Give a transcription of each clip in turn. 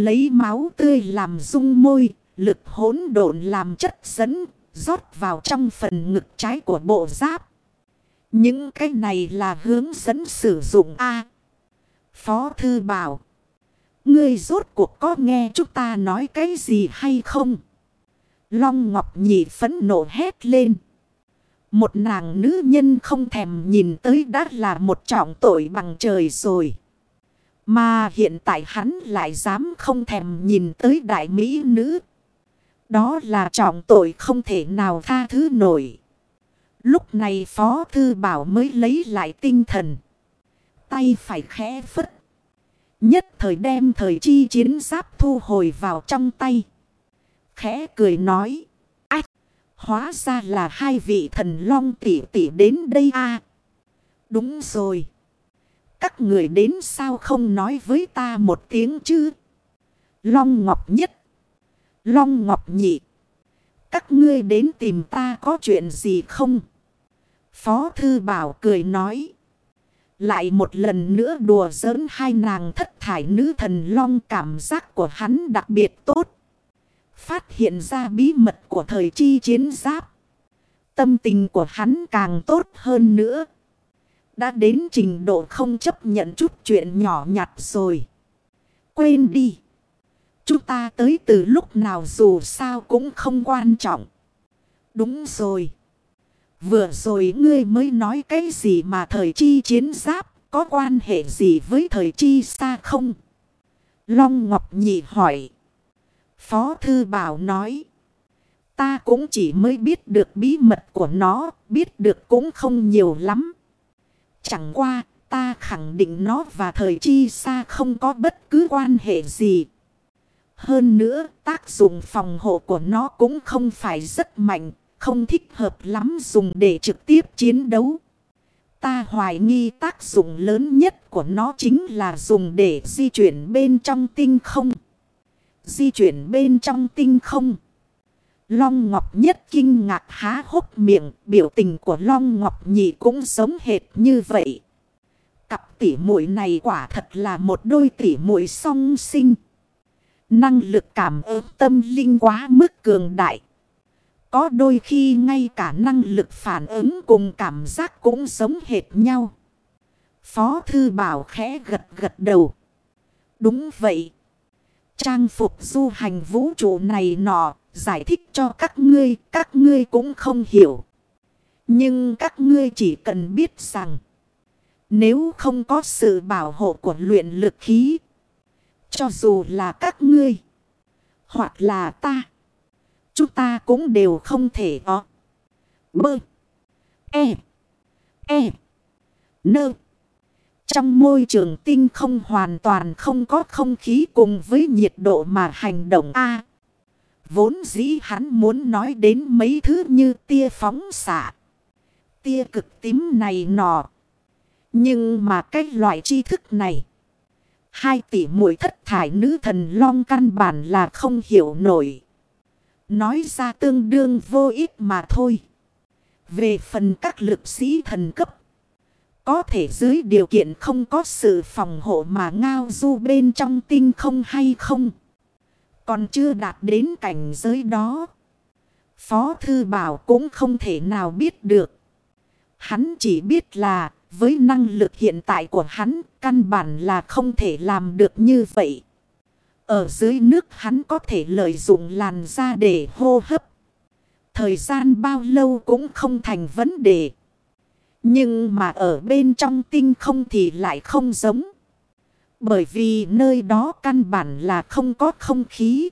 Lấy máu tươi làm dung môi, lực hỗn độn làm chất dẫn, rót vào trong phần ngực trái của bộ giáp. Những cái này là hướng dẫn sử dụng A. Phó Thư bảo. Ngươi rốt cuộc có nghe chúng ta nói cái gì hay không? Long Ngọc Nhị phấn nộ hét lên. Một nàng nữ nhân không thèm nhìn tới đã là một trọng tội bằng trời rồi. Mà hiện tại hắn lại dám không thèm nhìn tới đại mỹ nữ. Đó là trọng tội không thể nào tha thứ nổi. Lúc này Phó Thư Bảo mới lấy lại tinh thần. Tay phải khẽ phất. Nhất thời đem thời chi chiến giáp thu hồi vào trong tay. Khẽ cười nói. Ách! Hóa ra là hai vị thần long tỷ tỷ đến đây à. Đúng rồi. Các người đến sao không nói với ta một tiếng chứ? Long Ngọc Nhất. Long Ngọc Nhị. Các ngươi đến tìm ta có chuyện gì không? Phó Thư Bảo cười nói. Lại một lần nữa đùa giỡn hai nàng thất thải nữ thần long cảm giác của hắn đặc biệt tốt. Phát hiện ra bí mật của thời chi chiến giáp. Tâm tình của hắn càng tốt hơn nữa. Đã đến trình độ không chấp nhận chút chuyện nhỏ nhặt rồi. Quên đi. Chúng ta tới từ lúc nào dù sao cũng không quan trọng. Đúng rồi. Vừa rồi ngươi mới nói cái gì mà thời chi chiến giáp có quan hệ gì với thời chi xa không? Long Ngọc Nhị hỏi. Phó Thư Bảo nói. Ta cũng chỉ mới biết được bí mật của nó, biết được cũng không nhiều lắm. Chẳng qua, ta khẳng định nó và thời chi xa không có bất cứ quan hệ gì. Hơn nữa, tác dụng phòng hộ của nó cũng không phải rất mạnh, không thích hợp lắm dùng để trực tiếp chiến đấu. Ta hoài nghi tác dụng lớn nhất của nó chính là dùng để di chuyển bên trong tinh không. Di chuyển bên trong tinh không. Long Ngọc Nhất kinh ngạc há hốc miệng, biểu tình của Long Ngọc Nhị cũng giống hệt như vậy. Cặp tỉ muội này quả thật là một đôi tỉ muội song sinh. Năng lực cảm ơn tâm linh quá mức cường đại. Có đôi khi ngay cả năng lực phản ứng cùng cảm giác cũng giống hệt nhau. Phó Thư Bảo khẽ gật gật đầu. Đúng vậy. Trang phục du hành vũ trụ này nọ, giải thích cho các ngươi, các ngươi cũng không hiểu. Nhưng các ngươi chỉ cần biết rằng, nếu không có sự bảo hộ của luyện lực khí, cho dù là các ngươi, hoặc là ta, chúng ta cũng đều không thể có. Bơ, e, e, nơ. Trong môi trường tinh không hoàn toàn không có không khí cùng với nhiệt độ mà hành động A vốn dĩ hắn muốn nói đến mấy thứ như tia phóng xạ. Tia cực tím này nọ. Nhưng mà cái loại tri thức này. Hai tỷ muội thất thải nữ thần long căn bản là không hiểu nổi. Nói ra tương đương vô ích mà thôi. Về phần các lực sĩ thần cấp. Có thể dưới điều kiện không có sự phòng hộ mà ngao du bên trong tinh không hay không. Còn chưa đạt đến cảnh giới đó. Phó Thư Bảo cũng không thể nào biết được. Hắn chỉ biết là, với năng lực hiện tại của hắn, căn bản là không thể làm được như vậy. Ở dưới nước hắn có thể lợi dụng làn da để hô hấp. Thời gian bao lâu cũng không thành vấn đề. Nhưng mà ở bên trong tinh không thì lại không giống. Bởi vì nơi đó căn bản là không có không khí.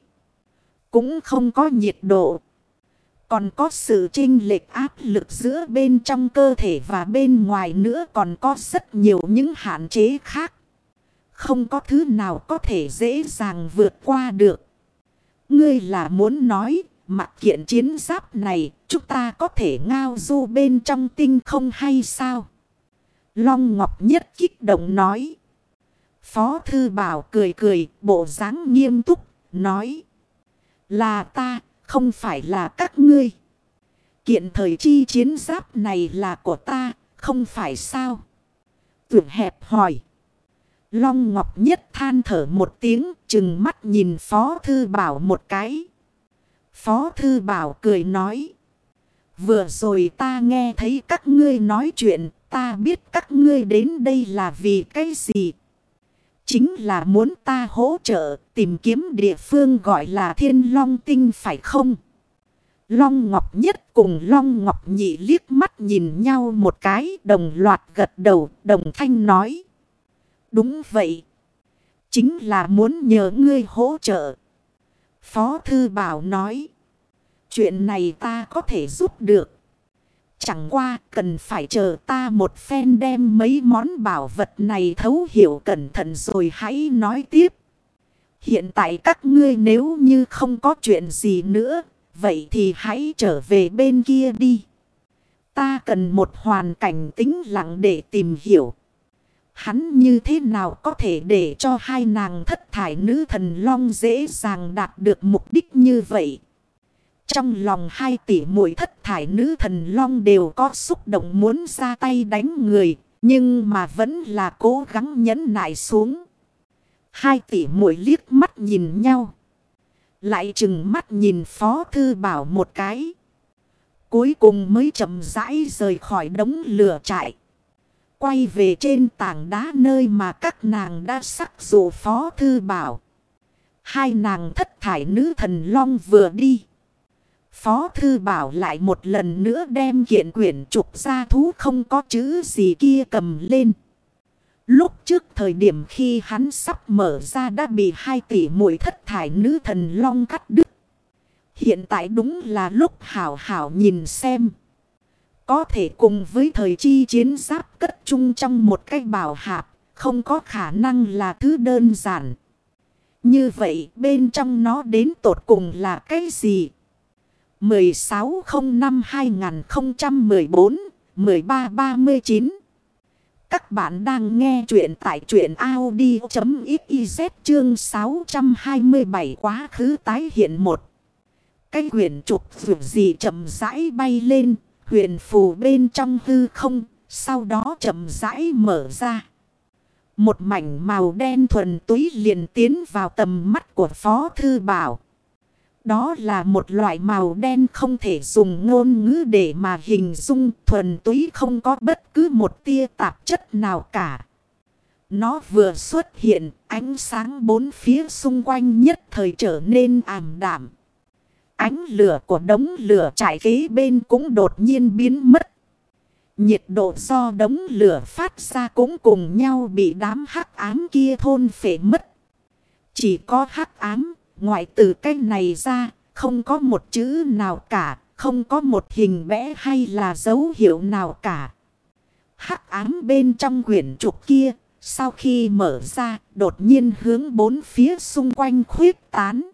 Cũng không có nhiệt độ. Còn có sự chênh lệch áp lực giữa bên trong cơ thể và bên ngoài nữa còn có rất nhiều những hạn chế khác. Không có thứ nào có thể dễ dàng vượt qua được. Ngươi là muốn nói Mặc kiện chiến giáp này, chúng ta có thể ngao du bên trong tinh không hay sao? Long Ngọc Nhất kích động nói. Phó Thư Bảo cười cười, bộ dáng nghiêm túc, nói. Là ta, không phải là các ngươi. Kiện thời chi chiến giáp này là của ta, không phải sao? Tưởng hẹp hỏi. Long Ngọc Nhất than thở một tiếng chừng mắt nhìn Phó Thư Bảo một cái. Phó Thư Bảo cười nói. Vừa rồi ta nghe thấy các ngươi nói chuyện, ta biết các ngươi đến đây là vì cái gì. Chính là muốn ta hỗ trợ, tìm kiếm địa phương gọi là Thiên Long Tinh, phải không? Long Ngọc Nhất cùng Long Ngọc Nhị liếc mắt nhìn nhau một cái, đồng loạt gật đầu, đồng thanh nói. Đúng vậy. Chính là muốn nhờ ngươi hỗ trợ. Phó Thư Bảo nói. Chuyện này ta có thể giúp được. Chẳng qua cần phải chờ ta một phen đem mấy món bảo vật này thấu hiểu cẩn thận rồi hãy nói tiếp. Hiện tại các ngươi nếu như không có chuyện gì nữa, vậy thì hãy trở về bên kia đi. Ta cần một hoàn cảnh tĩnh lặng để tìm hiểu. Hắn như thế nào có thể để cho hai nàng thất thải nữ thần long dễ dàng đạt được mục đích như vậy. Trong lòng hai tỷ muội thất thải nữ thần long đều có xúc động muốn ra tay đánh người. Nhưng mà vẫn là cố gắng nhẫn nại xuống. Hai tỷ muội liếc mắt nhìn nhau. Lại chừng mắt nhìn Phó Thư Bảo một cái. Cuối cùng mới chậm rãi rời khỏi đống lửa trại. Quay về trên tảng đá nơi mà các nàng đã sắc dụ Phó Thư Bảo. Hai nàng thất thải nữ thần long vừa đi. Phó Thư Bảo lại một lần nữa đem kiện quyển trục ra thú không có chữ gì kia cầm lên. Lúc trước thời điểm khi hắn sắp mở ra đã bị hai tỷ mũi thất thải nữ thần long cắt đứt. Hiện tại đúng là lúc hảo hảo nhìn xem. Có thể cùng với thời chi chiến giáp cất chung trong một cái bảo hạp, không có khả năng là thứ đơn giản. Như vậy bên trong nó đến tột cùng là cái gì? 1605-2014-1339 Các bạn đang nghe chuyện tại chuyện Audi.xyz chương 627 quá khứ tái hiện một. Cái quyển trục vượt gì chậm rãi bay lên, huyền phù bên trong hư không, sau đó chậm rãi mở ra. Một mảnh màu đen thuần túy liền tiến vào tầm mắt của Phó Thư Bảo. Đó là một loại màu đen không thể dùng ngôn ngữ để mà hình dung thuần túy không có bất cứ một tia tạp chất nào cả. Nó vừa xuất hiện, ánh sáng bốn phía xung quanh nhất thời trở nên ảm đạm. Ánh lửa của đống lửa trải kế bên cũng đột nhiên biến mất. Nhiệt độ do đống lửa phát ra cũng cùng nhau bị đám hắc ám kia thôn phệ mất. Chỉ có hắc ám Ngoại từ cái này ra, không có một chữ nào cả, không có một hình vẽ hay là dấu hiệu nào cả. Hắc ám bên trong quyển trục kia, sau khi mở ra, đột nhiên hướng bốn phía xung quanh khuyết tán.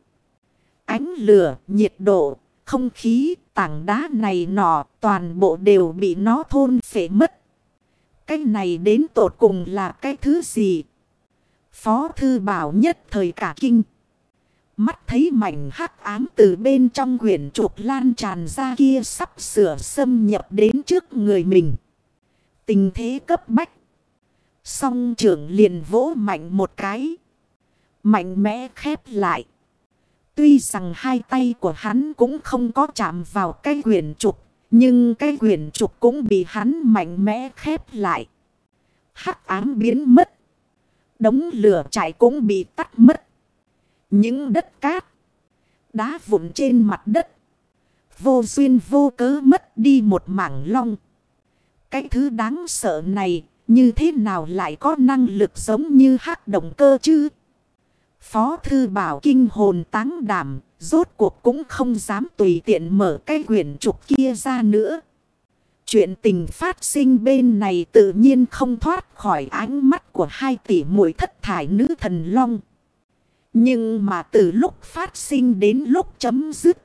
Ánh lửa, nhiệt độ, không khí, tảng đá này nọ, toàn bộ đều bị nó thôn phệ mất. Cái này đến tột cùng là cái thứ gì? Phó thư bảo nhất thời cả kinh. Mắt thấy mảnh hắc ám từ bên trong quyển trục lan tràn ra kia sắp sửa xâm nhập đến trước người mình. Tình thế cấp bách. Song trưởng liền vỗ mạnh một cái. Mạnh mẽ khép lại. Tuy rằng hai tay của hắn cũng không có chạm vào cái quyển trục. Nhưng cái quyển trục cũng bị hắn mạnh mẽ khép lại. Hắc ám biến mất. Đống lửa chạy cũng bị tắt mất. Những đất cát. Đá vụn trên mặt đất. Vô duyên vô cớ mất đi một mảng long. Cái thứ đáng sợ này như thế nào lại có năng lực giống như hắc động cơ chứ? Phó thư bảo kinh hồn táng đảm, rốt cuộc cũng không dám tùy tiện mở cái quyển trục kia ra nữa. Chuyện tình phát sinh bên này tự nhiên không thoát khỏi ánh mắt của hai tỷ muội thất thải nữ thần long. Nhưng mà từ lúc phát sinh đến lúc chấm dứt.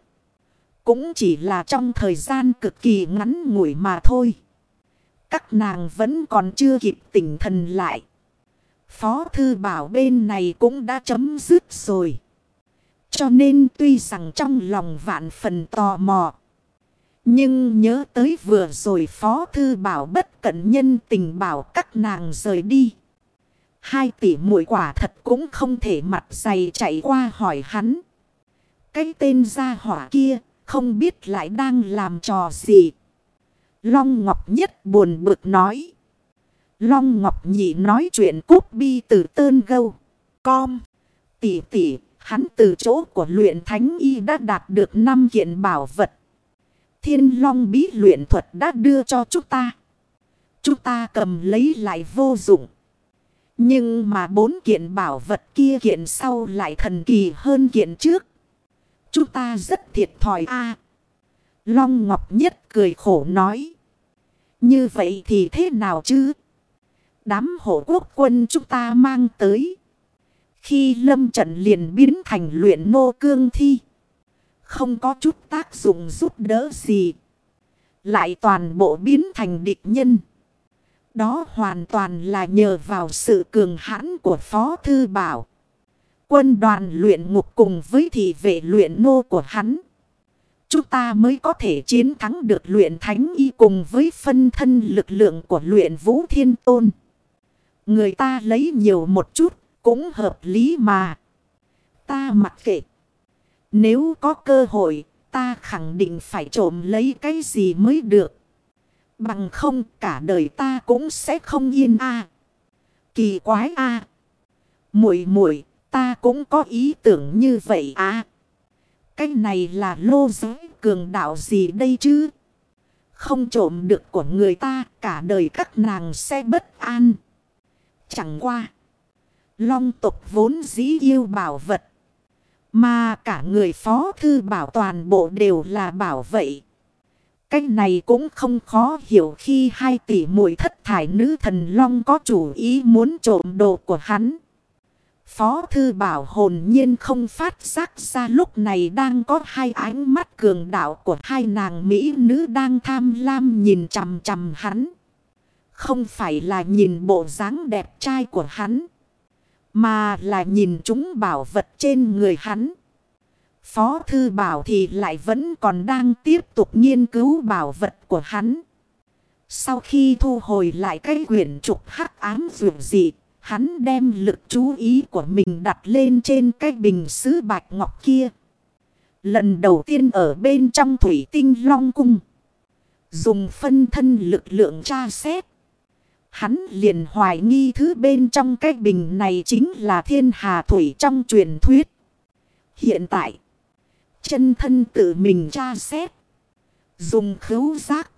Cũng chỉ là trong thời gian cực kỳ ngắn ngủi mà thôi. Các nàng vẫn còn chưa kịp tỉnh thần lại. Phó thư bảo bên này cũng đã chấm dứt rồi. Cho nên tuy rằng trong lòng vạn phần tò mò. Nhưng nhớ tới vừa rồi Phó Thư Bảo bất cẩn nhân tình bảo các nàng rời đi. Hai tỷ muội quả thật cũng không thể mặt dày chạy qua hỏi hắn. Cái tên gia hỏa kia không biết lại đang làm trò gì. Long Ngọc Nhất buồn bực nói. Long Ngọc Nhị nói chuyện cúp bi từ tơn gâu. Com. Tỷ tỷ, hắn từ chỗ của luyện thánh y đã đạt được 5 kiện bảo vật. Thiên Long bí luyện thuật đã đưa cho chúng ta. Chúng ta cầm lấy lại vô dụng. Nhưng mà bốn kiện bảo vật kia kiện sau lại thần kỳ hơn kiện trước. Chúng ta rất thiệt thòi a Long Ngọc Nhất cười khổ nói. Như vậy thì thế nào chứ? Đám hộ quốc quân chúng ta mang tới. Khi lâm trận liền biến thành luyện nô cương thi. Không có chút tác dụng giúp đỡ gì. Lại toàn bộ biến thành địch nhân. Đó hoàn toàn là nhờ vào sự cường hãn của Phó Thư Bảo. Quân đoàn luyện ngục cùng với thị vệ luyện nô của hắn. Chúng ta mới có thể chiến thắng được luyện thánh y cùng với phân thân lực lượng của luyện vũ thiên tôn. Người ta lấy nhiều một chút cũng hợp lý mà. Ta mặc kệ. Nếu có cơ hội, ta khẳng định phải trộm lấy cái gì mới được. Bằng không cả đời ta cũng sẽ không yên a. Kỳ quái a. À. Muội muội, ta cũng có ý tưởng như vậy à. Cái này là lô giới cường đạo gì đây chứ? Không trộm được của người ta, cả đời các nàng sẽ bất an. Chẳng qua. Long tục vốn dĩ yêu bảo vật. Mà cả người phó thư bảo toàn bộ đều là bảo vậy. Cách này cũng không khó hiểu khi hai tỷ muội thất thải nữ thần long có chủ ý muốn trộm đồ của hắn. Phó thư bảo hồn nhiên không phát giác ra lúc này đang có hai ánh mắt cường đạo của hai nàng Mỹ nữ đang tham lam nhìn chầm chầm hắn. Không phải là nhìn bộ dáng đẹp trai của hắn. Mà là nhìn chúng bảo vật trên người hắn. Phó thư bảo thì lại vẫn còn đang tiếp tục nghiên cứu bảo vật của hắn. Sau khi thu hồi lại cái quyển trục hắc ám dù dị, hắn đem lực chú ý của mình đặt lên trên cái bình sứ bạch ngọc kia. Lần đầu tiên ở bên trong thủy tinh long cung. Dùng phân thân lực lượng tra xét. Hắn liền hoài nghi thứ bên trong cái bình này chính là thiên hà thủy trong truyền thuyết. Hiện tại, chân thân tự mình tra xét. Dùng khứu giác.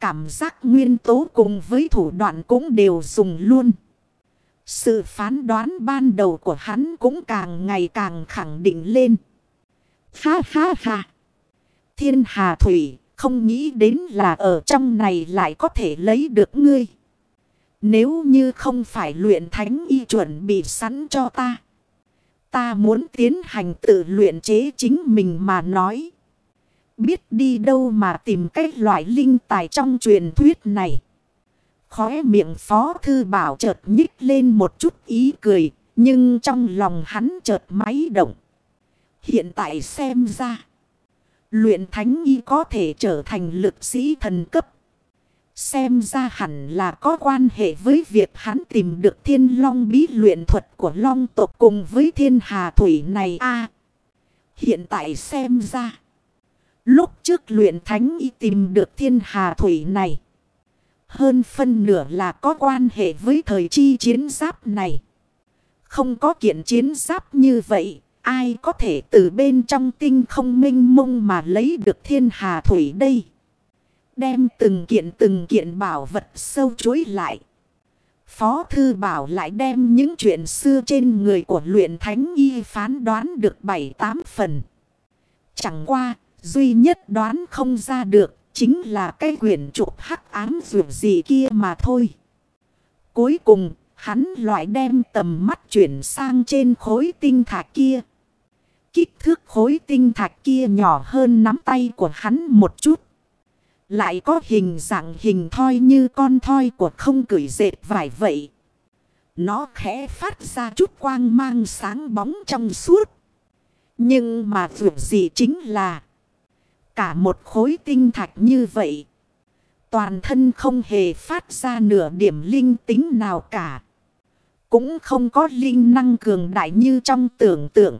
Cảm giác nguyên tố cùng với thủ đoạn cũng đều dùng luôn. Sự phán đoán ban đầu của hắn cũng càng ngày càng khẳng định lên. Ha ha ha. Thiên hà thủy, không nghĩ đến là ở trong này lại có thể lấy được ngươi. Nếu như không phải luyện thánh y chuẩn bị sẵn cho ta. Ta muốn tiến hành tự luyện chế chính mình mà nói. Biết đi đâu mà tìm cái loại linh tài trong truyền thuyết này. Khóe miệng phó thư bảo chợt nhích lên một chút ý cười. Nhưng trong lòng hắn chợt máy động. Hiện tại xem ra. Luyện thánh y có thể trở thành lực sĩ thần cấp. Xem ra hẳn là có quan hệ với việc hắn tìm được thiên long bí luyện thuật của long tộc cùng với thiên hà thủy này a Hiện tại xem ra. Lúc trước luyện thánh y tìm được thiên hà thủy này. Hơn phân nửa là có quan hệ với thời chi chiến giáp này. Không có kiện chiến giáp như vậy. Ai có thể từ bên trong tinh không minh mông mà lấy được thiên hà thủy đây. Đem từng kiện từng kiện bảo vật sâu chuối lại. Phó Thư Bảo lại đem những chuyện xưa trên người của luyện thánh y phán đoán được 7-8 phần. Chẳng qua, duy nhất đoán không ra được, chính là cái quyển trục hắc ám dù gì kia mà thôi. Cuối cùng, hắn loại đem tầm mắt chuyển sang trên khối tinh thạch kia. Kích thước khối tinh thạch kia nhỏ hơn nắm tay của hắn một chút. Lại có hình dạng hình thoi như con thoi của không cửi dệt vải vậy. Nó khẽ phát ra chút quang mang sáng bóng trong suốt. Nhưng mà dù gì chính là cả một khối tinh thạch như vậy. Toàn thân không hề phát ra nửa điểm linh tính nào cả. cũng không có linh năng cường đại như trong tưởng tượng.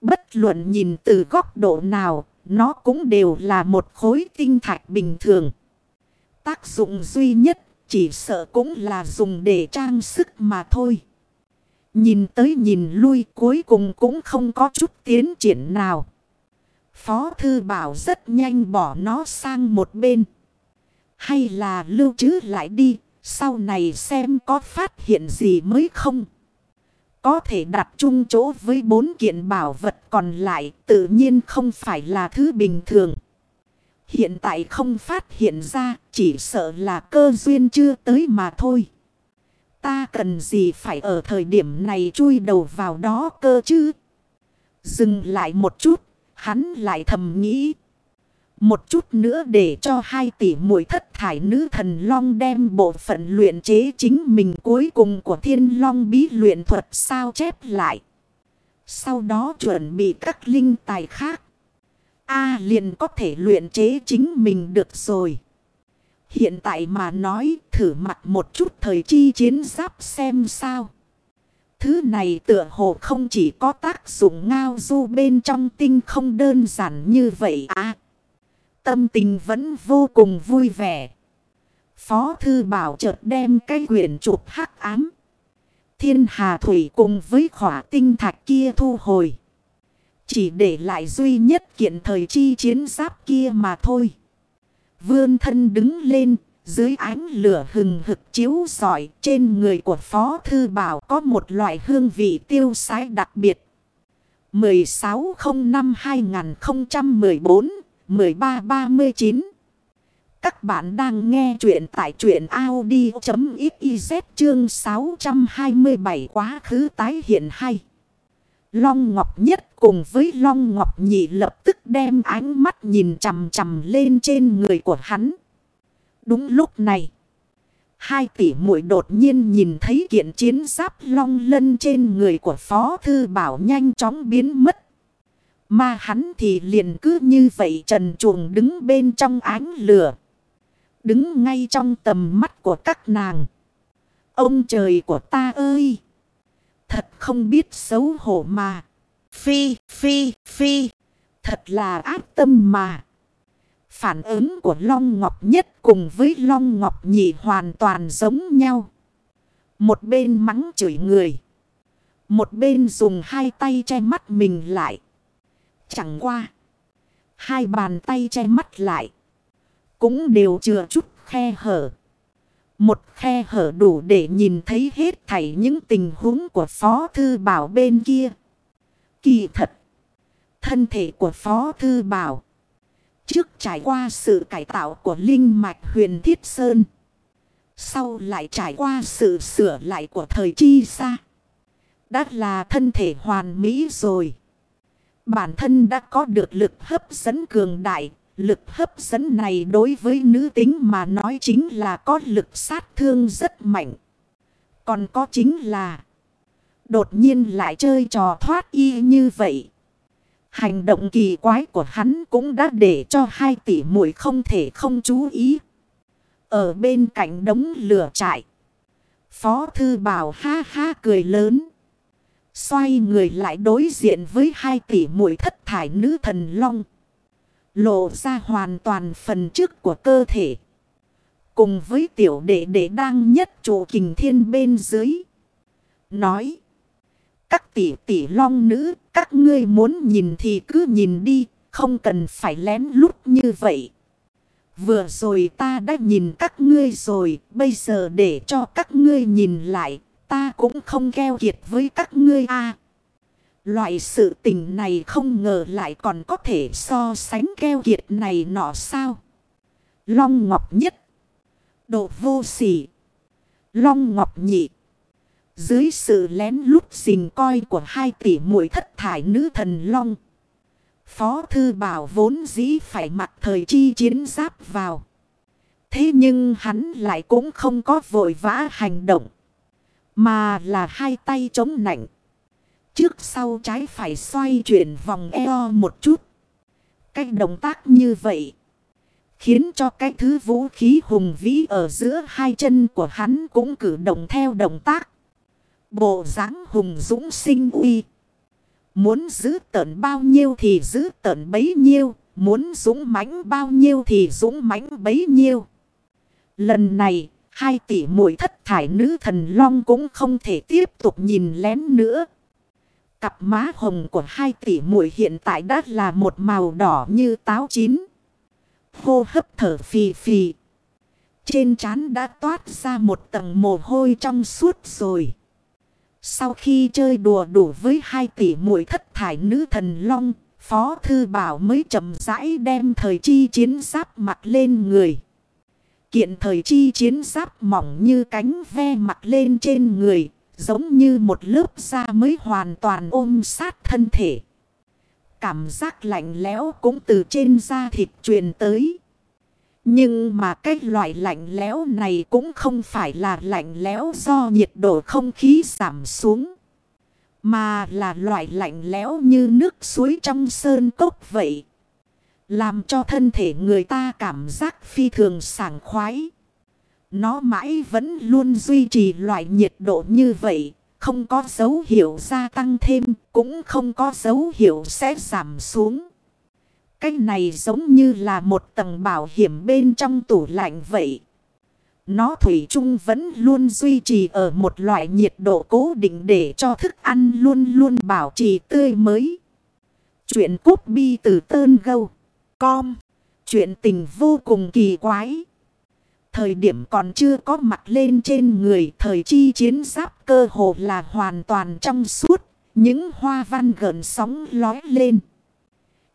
Bất luận nhìn từ góc độ nào, nó cũng đều là một khối tinh thạch bình thường. Tác dụng duy nhất chỉ sợ cũng là dùng để trang sức mà thôi. Nhìn tới nhìn lui cuối cùng cũng không có chút tiến triển nào. Phó thư bảo rất nhanh bỏ nó sang một bên. Hay là lưu trữ lại đi, sau này xem có phát hiện gì mới không. Có thể đặt chung chỗ với bốn kiện bảo vật còn lại tự nhiên không phải là thứ bình thường. Hiện tại không phát hiện ra chỉ sợ là cơ duyên chưa tới mà thôi. Ta cần gì phải ở thời điểm này chui đầu vào đó cơ chứ? Dừng lại một chút, hắn lại thầm nghĩ. Một chút nữa để cho hai tỷ muội thất thải nữ thần long đem bộ phận luyện chế chính mình cuối cùng của thiên long bí luyện thuật sao chép lại. Sau đó chuẩn bị các linh tài khác. A liền có thể luyện chế chính mình được rồi. Hiện tại mà nói, thử mặt một chút thời chi chiến giáp xem sao. Thứ này tựa hồ không chỉ có tác dụng ngao du bên trong tinh không đơn giản như vậy à. Tâm tình vẫn vô cùng vui vẻ. Phó thư bảo chợt đem cái quyển chụp hắc ám. Thiên hà thủy cùng với khỏa tinh thạch kia thu hồi. Chỉ để lại duy nhất kiện thời chi chiến giáp kia mà thôi. Vươn thân đứng lên, dưới ánh lửa hừng hực chiếu sỏi trên người của Phó Thư Bảo có một loại hương vị tiêu sái đặc biệt. 1605-2014-1339 Các bạn đang nghe chuyện tại truyện Audi.xyz chương 627 quá khứ tái hiện hay. Long Ngọc Nhất cùng với Long Ngọc Nhị lập tức đem ánh mắt nhìn chằm chằm lên trên người của hắn. Đúng lúc này, hai tỷ muội đột nhiên nhìn thấy kiện chiến giáp long lân trên người của Phó Thư Bảo nhanh chóng biến mất. Mà hắn thì liền cứ như vậy trần chuồng đứng bên trong ánh lửa. Đứng ngay trong tầm mắt của các nàng. Ông trời của ta ơi! Thật không biết xấu hổ mà. Phi, phi, phi. Thật là ác tâm mà. Phản ứng của Long Ngọc Nhất cùng với Long Ngọc Nhị hoàn toàn giống nhau. Một bên mắng chửi người. Một bên dùng hai tay che mắt mình lại. Chẳng qua. Hai bàn tay che mắt lại. Cũng đều chừa chút khe hở. Một khe hở đủ để nhìn thấy hết thảy những tình huống của Phó Thư Bảo bên kia. Kỳ thật. Thân thể của Phó Thư Bảo. Trước trải qua sự cải tạo của Linh Mạch Huyền Thiết Sơn. Sau lại trải qua sự sửa lại của thời chi xa. Đã là thân thể hoàn mỹ rồi. Bản thân đã có được lực hấp dẫn cường đại Lực hấp dẫn này đối với nữ tính mà nói chính là có lực sát thương rất mạnh. Còn có chính là đột nhiên lại chơi trò thoát y như vậy. Hành động kỳ quái của hắn cũng đã để cho hai tỷ muội không thể không chú ý. Ở bên cạnh đống lửa trại. Phó thư bảo ha ha cười lớn. Xoay người lại đối diện với hai tỷ muội thất thải nữ thần long. Lộ ra hoàn toàn phần trước của cơ thể. Cùng với tiểu đệ đệ đang nhất chỗ kình thiên bên dưới. Nói. Các tỷ tỷ long nữ, các ngươi muốn nhìn thì cứ nhìn đi, không cần phải lén lút như vậy. Vừa rồi ta đã nhìn các ngươi rồi, bây giờ để cho các ngươi nhìn lại, ta cũng không keo kiệt với các ngươi a Loại sự tình này không ngờ lại còn có thể so sánh keo kiệt này nọ sao. Long Ngọc Nhất. Độ vô sỉ. Long Ngọc Nhị. Dưới sự lén lút xình coi của hai tỷ muội thất thải nữ thần Long. Phó Thư Bảo vốn dĩ phải mặc thời chi chiến giáp vào. Thế nhưng hắn lại cũng không có vội vã hành động. Mà là hai tay chống nạnh. Trước sau trái phải xoay chuyển vòng eo một chút. cách động tác như vậy. Khiến cho cái thứ vũ khí hùng vĩ ở giữa hai chân của hắn cũng cử động theo động tác. Bộ dáng hùng dũng sinh uy. Muốn giữ tợn bao nhiêu thì giữ tợn bấy nhiêu. Muốn dũng mãnh bao nhiêu thì dũng mãnh bấy nhiêu. Lần này, hai tỷ muội thất thải nữ thần long cũng không thể tiếp tục nhìn lén nữa. Cặp má hồng của hai tỷ muội hiện tại đã là một màu đỏ như táo chín. Hô hấp thở phì phì. Trên trán đã toát ra một tầng mồ hôi trong suốt rồi. Sau khi chơi đùa đủ với hai tỷ muội thất thải nữ thần long, Phó Thư Bảo mới chậm rãi đem thời chi chiến giáp mặt lên người. Kiện thời chi chiến giáp mỏng như cánh ve mặt lên trên người, giống như một lớp da mới hoàn toàn ôm sát thân thể. Cảm giác lạnh lẽo cũng từ trên da thịt truyền tới. Nhưng mà cái loại lạnh lẽo này cũng không phải là lạnh lẽo do nhiệt độ không khí giảm xuống. Mà là loại lạnh lẽo như nước suối trong sơn cốc vậy. Làm cho thân thể người ta cảm giác phi thường sảng khoái. Nó mãi vẫn luôn duy trì loại nhiệt độ như vậy. Không có dấu hiệu gia tăng thêm, cũng không có dấu hiệu sẽ giảm xuống. Cái này giống như là một tầng bảo hiểm bên trong tủ lạnh vậy. Nó thủy chung vẫn luôn duy trì ở một loại nhiệt độ cố định để cho thức ăn luôn luôn bảo trì tươi mới. Chuyện cút bi từ tơn gâu. Com. Chuyện tình vô cùng kỳ quái. Thời điểm còn chưa có mặt lên trên người thời chi chiến giáp cơ hồ là hoàn toàn trong suốt. Những hoa văn gợn sóng lói lên.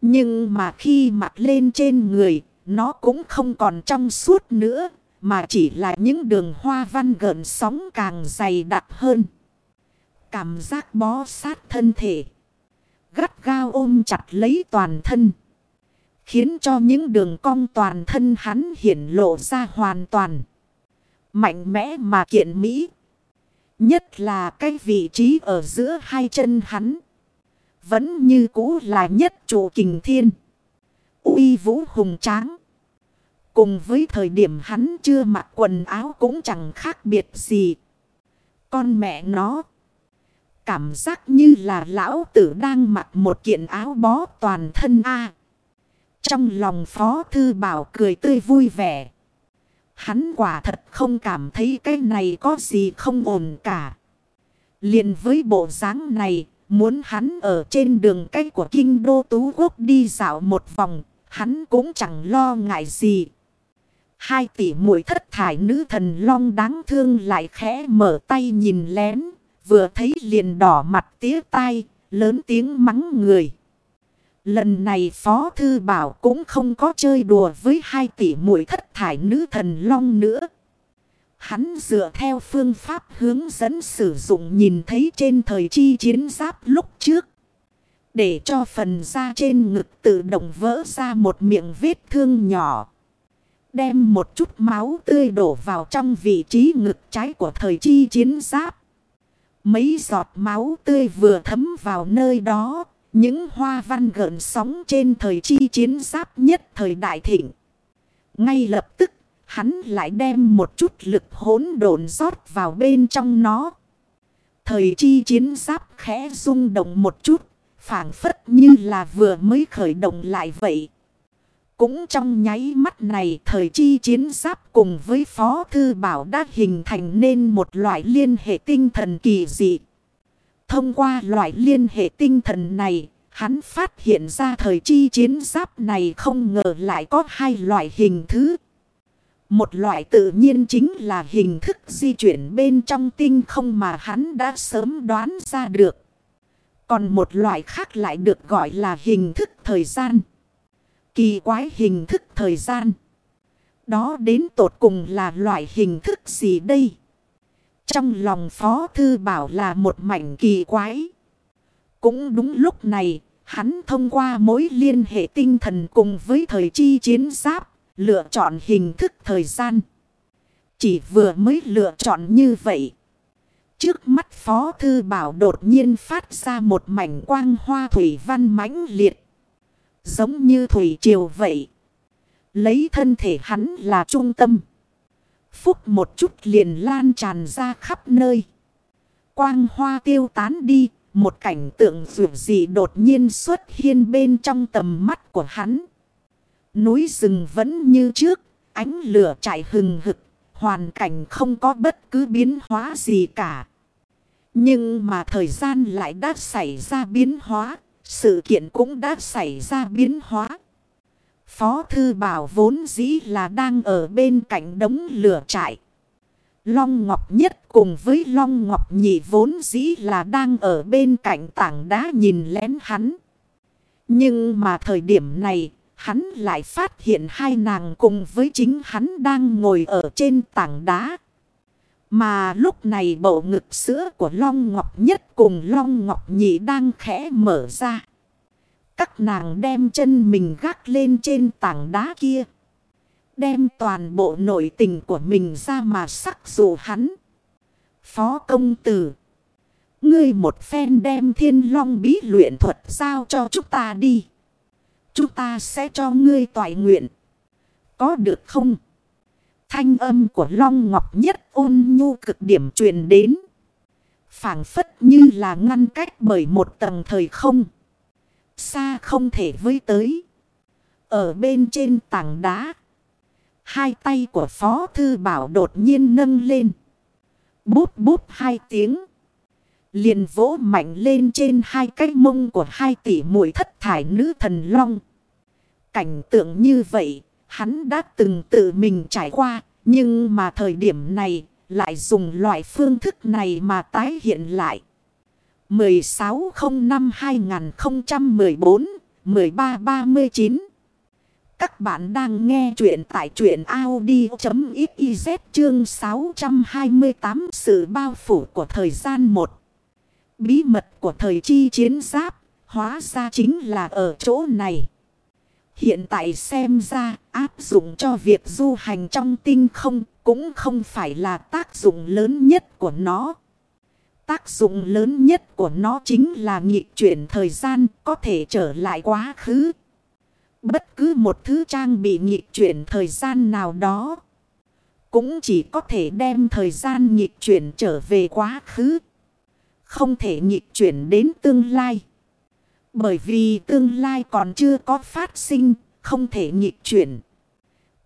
Nhưng mà khi mặt lên trên người, nó cũng không còn trong suốt nữa, mà chỉ là những đường hoa văn gợn sóng càng dày đặc hơn. Cảm giác bó sát thân thể. Gắt gao ôm chặt lấy toàn thân. Khiến cho những đường cong toàn thân hắn hiển lộ ra hoàn toàn. Mạnh mẽ mà kiện mỹ. Nhất là cái vị trí ở giữa hai chân hắn. Vẫn như cũ là nhất chủ kình thiên. uy vũ hùng tráng. Cùng với thời điểm hắn chưa mặc quần áo cũng chẳng khác biệt gì. Con mẹ nó. Cảm giác như là lão tử đang mặc một kiện áo bó toàn thân a trong lòng phó thư bảo cười tươi vui vẻ. Hắn quả thật không cảm thấy cái này có gì không ổn cả. liền với bộ dáng này, muốn hắn ở trên đường cách của kinh đô tú quốc đi dạo một vòng, hắn cũng chẳng lo ngại gì. Hai tỷ muội thất thải nữ thần long đáng thương lại khẽ mở tay nhìn lén. Vừa thấy liền đỏ mặt tía tai, lớn tiếng mắng người. Lần này Phó Thư Bảo cũng không có chơi đùa với hai tỷ mũi thất thải nữ thần long nữa. Hắn dựa theo phương pháp hướng dẫn sử dụng nhìn thấy trên thời chi chiến giáp lúc trước. Để cho phần da trên ngực tự động vỡ ra một miệng vết thương nhỏ. Đem một chút máu tươi đổ vào trong vị trí ngực trái của thời chi chiến giáp. Mấy giọt máu tươi vừa thấm vào nơi đó. Những hoa văn gợn sóng trên thời chi chiến giáp nhất thời đại thịnh. Ngay lập tức, hắn lại đem một chút lực hỗn độn rót vào bên trong nó. Thời chi chiến giáp khẽ rung động một chút, phảng phất như là vừa mới khởi động lại vậy. Cũng trong nháy mắt này thời chi chiến giáp cùng với Phó Thư Bảo đã hình thành nên một loại liên hệ tinh thần kỳ dị. Thông qua loại liên hệ tinh thần này, hắn phát hiện ra thời chi chiến giáp này không ngờ lại có hai loại hình thứ. Một loại tự nhiên chính là hình thức di chuyển bên trong tinh không mà hắn đã sớm đoán ra được. Còn một loại khác lại được gọi là hình thức thời gian. Kỳ quái hình thức thời gian. Đó đến tột cùng là loại hình thức gì đây? Trong lòng Phó Thư Bảo là một mảnh kỳ quái. Cũng đúng lúc này, hắn thông qua mối liên hệ tinh thần cùng với thời chi chiến giáp, lựa chọn hình thức thời gian. Chỉ vừa mới lựa chọn như vậy. Trước mắt Phó Thư Bảo đột nhiên phát ra một mảnh quang hoa thủy văn mãnh liệt. Giống như thủy triều vậy. Lấy thân thể hắn là trung tâm. Phúc một chút liền lan tràn ra khắp nơi. quang hoa tiêu tán đi. Một cảnh tượng dù gì đột nhiên xuất hiện bên trong tầm mắt của hắn. Núi rừng vẫn như trước, ánh lửa chạy hừng hực, hoàn cảnh không có bất cứ biến hóa gì cả. Nhưng mà thời gian lại đã xảy ra biến hóa, sự kiện cũng đã xảy ra biến hóa. Phó Thư Bảo vốn dĩ là đang ở bên cạnh đống lửa trại. Long Ngọc Nhất cùng với Long Ngọc Nhị vốn dĩ là đang ở bên cạnh tảng đá nhìn lén hắn. Nhưng mà thời điểm này, hắn lại phát hiện hai nàng cùng với chính hắn đang ngồi ở trên tảng đá. Mà lúc này bộ ngực sữa của Long Ngọc Nhất cùng Long Ngọc Nhị đang khẽ mở ra. Các nàng đem chân mình gác lên trên tảng đá kia. Đem toàn bộ nội tình của mình ra mà sắc dụ hắn. Phó công tử. Ngươi một phen đem thiên long bí luyện thuật giao cho chúng ta đi. Chúng ta sẽ cho ngươi toại nguyện. Có được không? Thanh âm của Long Ngọc Nhất ôn nhu cực điểm truyền đến. phảng phất như là ngăn cách bởi một tầng thời không. Xa không thể với tới. Ở bên trên tảng đá. Hai tay của Phó Thư Bảo đột nhiên nâng lên. Bút bút hai tiếng. Liền vỗ mạnh lên trên hai cái mông của hai tỷ mũi thất thải nữ thần long. Cảnh tượng như vậy, hắn đã từng tự mình trải qua. Nhưng mà thời điểm này, lại dùng loại phương thức này mà tái hiện lại. 1605-2014-1339 Các bạn đang nghe chuyện tại truyện Audi.xyz chương 628 Sự bao phủ của thời gian 1 Bí mật của thời chi chiến giáp, hóa ra chính là ở chỗ này. Hiện tại xem ra, áp dụng cho việc du hành trong tinh không cũng không phải là tác dụng lớn nhất của nó. Tác dụng lớn nhất của nó chính là nghị chuyển thời gian có thể trở lại quá khứ. Bất cứ một thứ trang bị nghị chuyển thời gian nào đó. Cũng chỉ có thể đem thời gian nghịch chuyển trở về quá khứ. Không thể nghịch chuyển đến tương lai. Bởi vì tương lai còn chưa có phát sinh, không thể nghịch chuyển.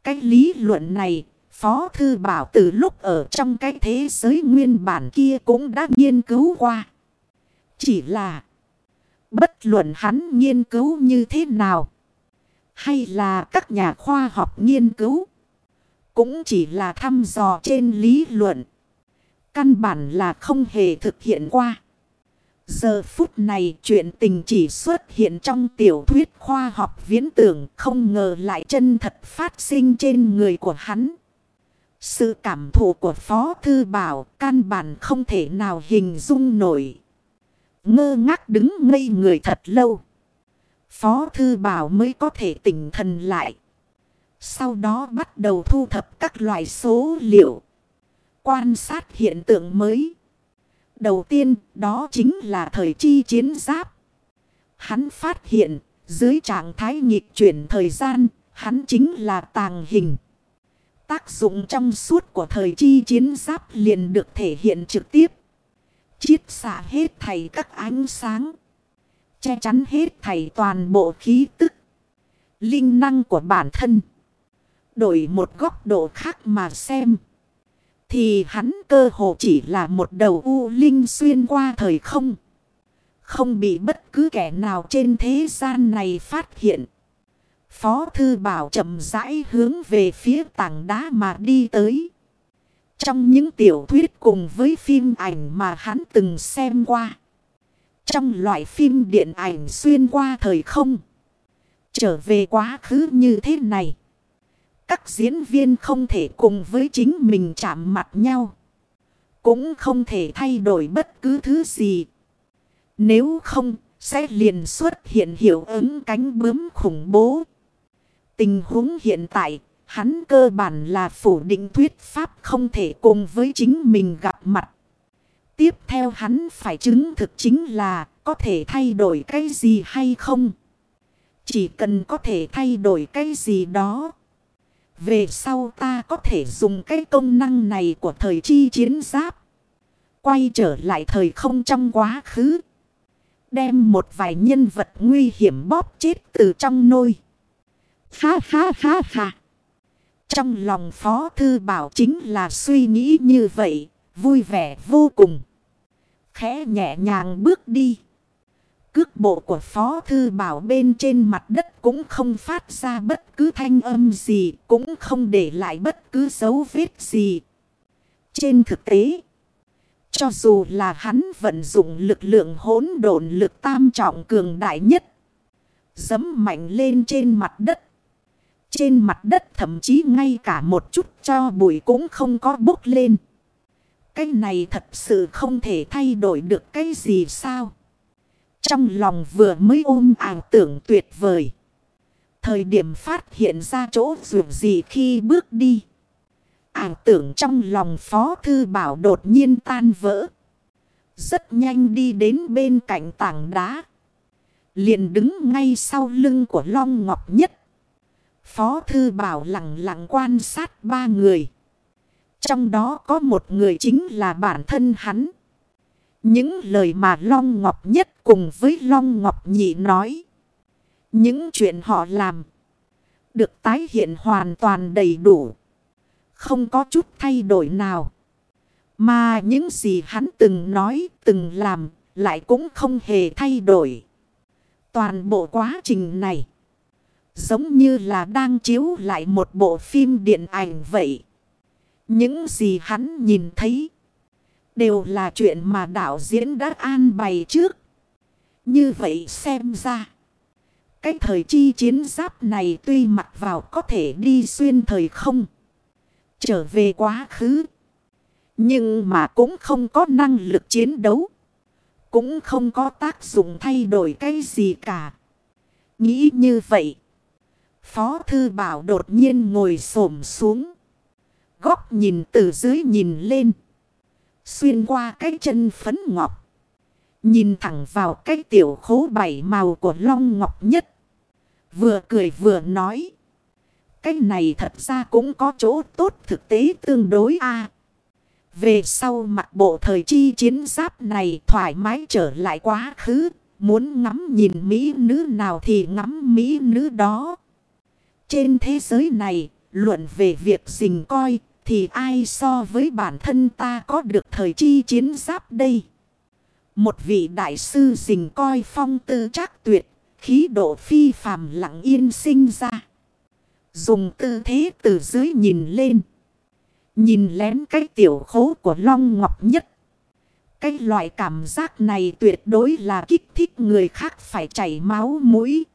Cái lý luận này Phó Thư Bảo từ lúc ở trong cái thế giới nguyên bản kia cũng đã nghiên cứu qua. Chỉ là, bất luận hắn nghiên cứu như thế nào. Hay là các nhà khoa học nghiên cứu. Cũng chỉ là thăm dò trên lý luận. Căn bản là không hề thực hiện qua. Giờ phút này chuyện tình chỉ xuất hiện trong tiểu thuyết khoa học viễn tưởng không ngờ lại chân thật phát sinh trên người của hắn. Sự cảm thụ của Phó Thư Bảo căn bản không thể nào hình dung nổi. Ngơ ngác đứng ngây người thật lâu. Phó Thư Bảo mới có thể tỉnh thần lại. Sau đó bắt đầu thu thập các loại số liệu. Quan sát hiện tượng mới. Đầu tiên đó chính là thời chi chiến giáp. Hắn phát hiện dưới trạng thái nghịch chuyển thời gian, hắn chính là tàng hình. Tác dụng trong suốt của thời chi chiến giáp liền được thể hiện trực tiếp. Chiết xạ hết thầy các ánh sáng. Che chắn hết thầy toàn bộ khí tức. Linh năng của bản thân. Đổi một góc độ khác mà xem. Thì hắn cơ hồ chỉ là một đầu u linh xuyên qua thời không. Không bị bất cứ kẻ nào trên thế gian này phát hiện. Phó Thư Bảo chậm rãi hướng về phía tảng đá mà đi tới. Trong những tiểu thuyết cùng với phim ảnh mà hắn từng xem qua. Trong loại phim điện ảnh xuyên qua thời không. Trở về quá khứ như thế này. Các diễn viên không thể cùng với chính mình chạm mặt nhau. Cũng không thể thay đổi bất cứ thứ gì. Nếu không, sẽ liền xuất hiện hiệu ứng cánh bướm khủng bố. Tình huống hiện tại, hắn cơ bản là phủ định thuyết pháp không thể cùng với chính mình gặp mặt. Tiếp theo hắn phải chứng thực chính là có thể thay đổi cái gì hay không. Chỉ cần có thể thay đổi cái gì đó. Về sau ta có thể dùng cái công năng này của thời chi chiến giáp. Quay trở lại thời không trong quá khứ. Đem một vài nhân vật nguy hiểm bóp chết từ trong nôi. Ha ha ha ha. Trong lòng Phó Thư Bảo chính là suy nghĩ như vậy, vui vẻ vô cùng. Khẽ nhẹ nhàng bước đi. Cước bộ của Phó Thư Bảo bên trên mặt đất cũng không phát ra bất cứ thanh âm gì, cũng không để lại bất cứ dấu vết gì. Trên thực tế, cho dù là hắn vận dụng lực lượng hỗn độn lực tam trọng cường đại nhất, dấm mạnh lên trên mặt đất. Trên mặt đất, thậm chí ngay cả một chút cho bụi cũng không có bốc lên. Cái này thật sự không thể thay đổi được cái gì sao? Trong lòng vừa mới ôm ảo tưởng tuyệt vời. Thời điểm phát hiện ra chỗ dù gì khi bước đi. Ảo tưởng trong lòng Phó Thư Bảo đột nhiên tan vỡ. Rất nhanh đi đến bên cạnh tảng đá. Liền đứng ngay sau lưng của Long Ngọc Nhất. Phó Thư Bảo lặng lặng quan sát ba người. Trong đó có một người chính là bản thân hắn. Những lời mà Long Ngọc Nhất cùng với Long Ngọc Nhị nói. Những chuyện họ làm. Được tái hiện hoàn toàn đầy đủ. Không có chút thay đổi nào. Mà những gì hắn từng nói, từng làm, lại cũng không hề thay đổi. Toàn bộ quá trình này. Giống như là đang chiếu lại một bộ phim điện ảnh vậy. Những gì hắn nhìn thấy. Đều là chuyện mà đạo diễn đã an bày trước. Như vậy xem ra. Cái thời chi chiến giáp này tuy mặc vào có thể đi xuyên thời không. Trở về quá khứ. Nhưng mà cũng không có năng lực chiến đấu. Cũng không có tác dụng thay đổi cái gì cả. Nghĩ như vậy. Phó Thư Bảo đột nhiên ngồi xổm xuống. Góc nhìn từ dưới nhìn lên. Xuyên qua cái chân phấn ngọc. Nhìn thẳng vào cái tiểu khố bảy màu của Long Ngọc Nhất. Vừa cười vừa nói. Cái này thật ra cũng có chỗ tốt thực tế tương đối a Về sau mặt bộ thời chi chiến giáp này thoải mái trở lại quá khứ. Muốn ngắm nhìn Mỹ nữ nào thì ngắm Mỹ nữ đó. Trên thế giới này, luận về việc dình coi, thì ai so với bản thân ta có được thời chi chiến giáp đây? Một vị đại sư dình coi phong tư trác tuyệt, khí độ phi phàm lặng yên sinh ra. Dùng tư thế từ dưới nhìn lên. Nhìn lén cái tiểu khố của Long Ngọc Nhất. Cái loại cảm giác này tuyệt đối là kích thích người khác phải chảy máu mũi.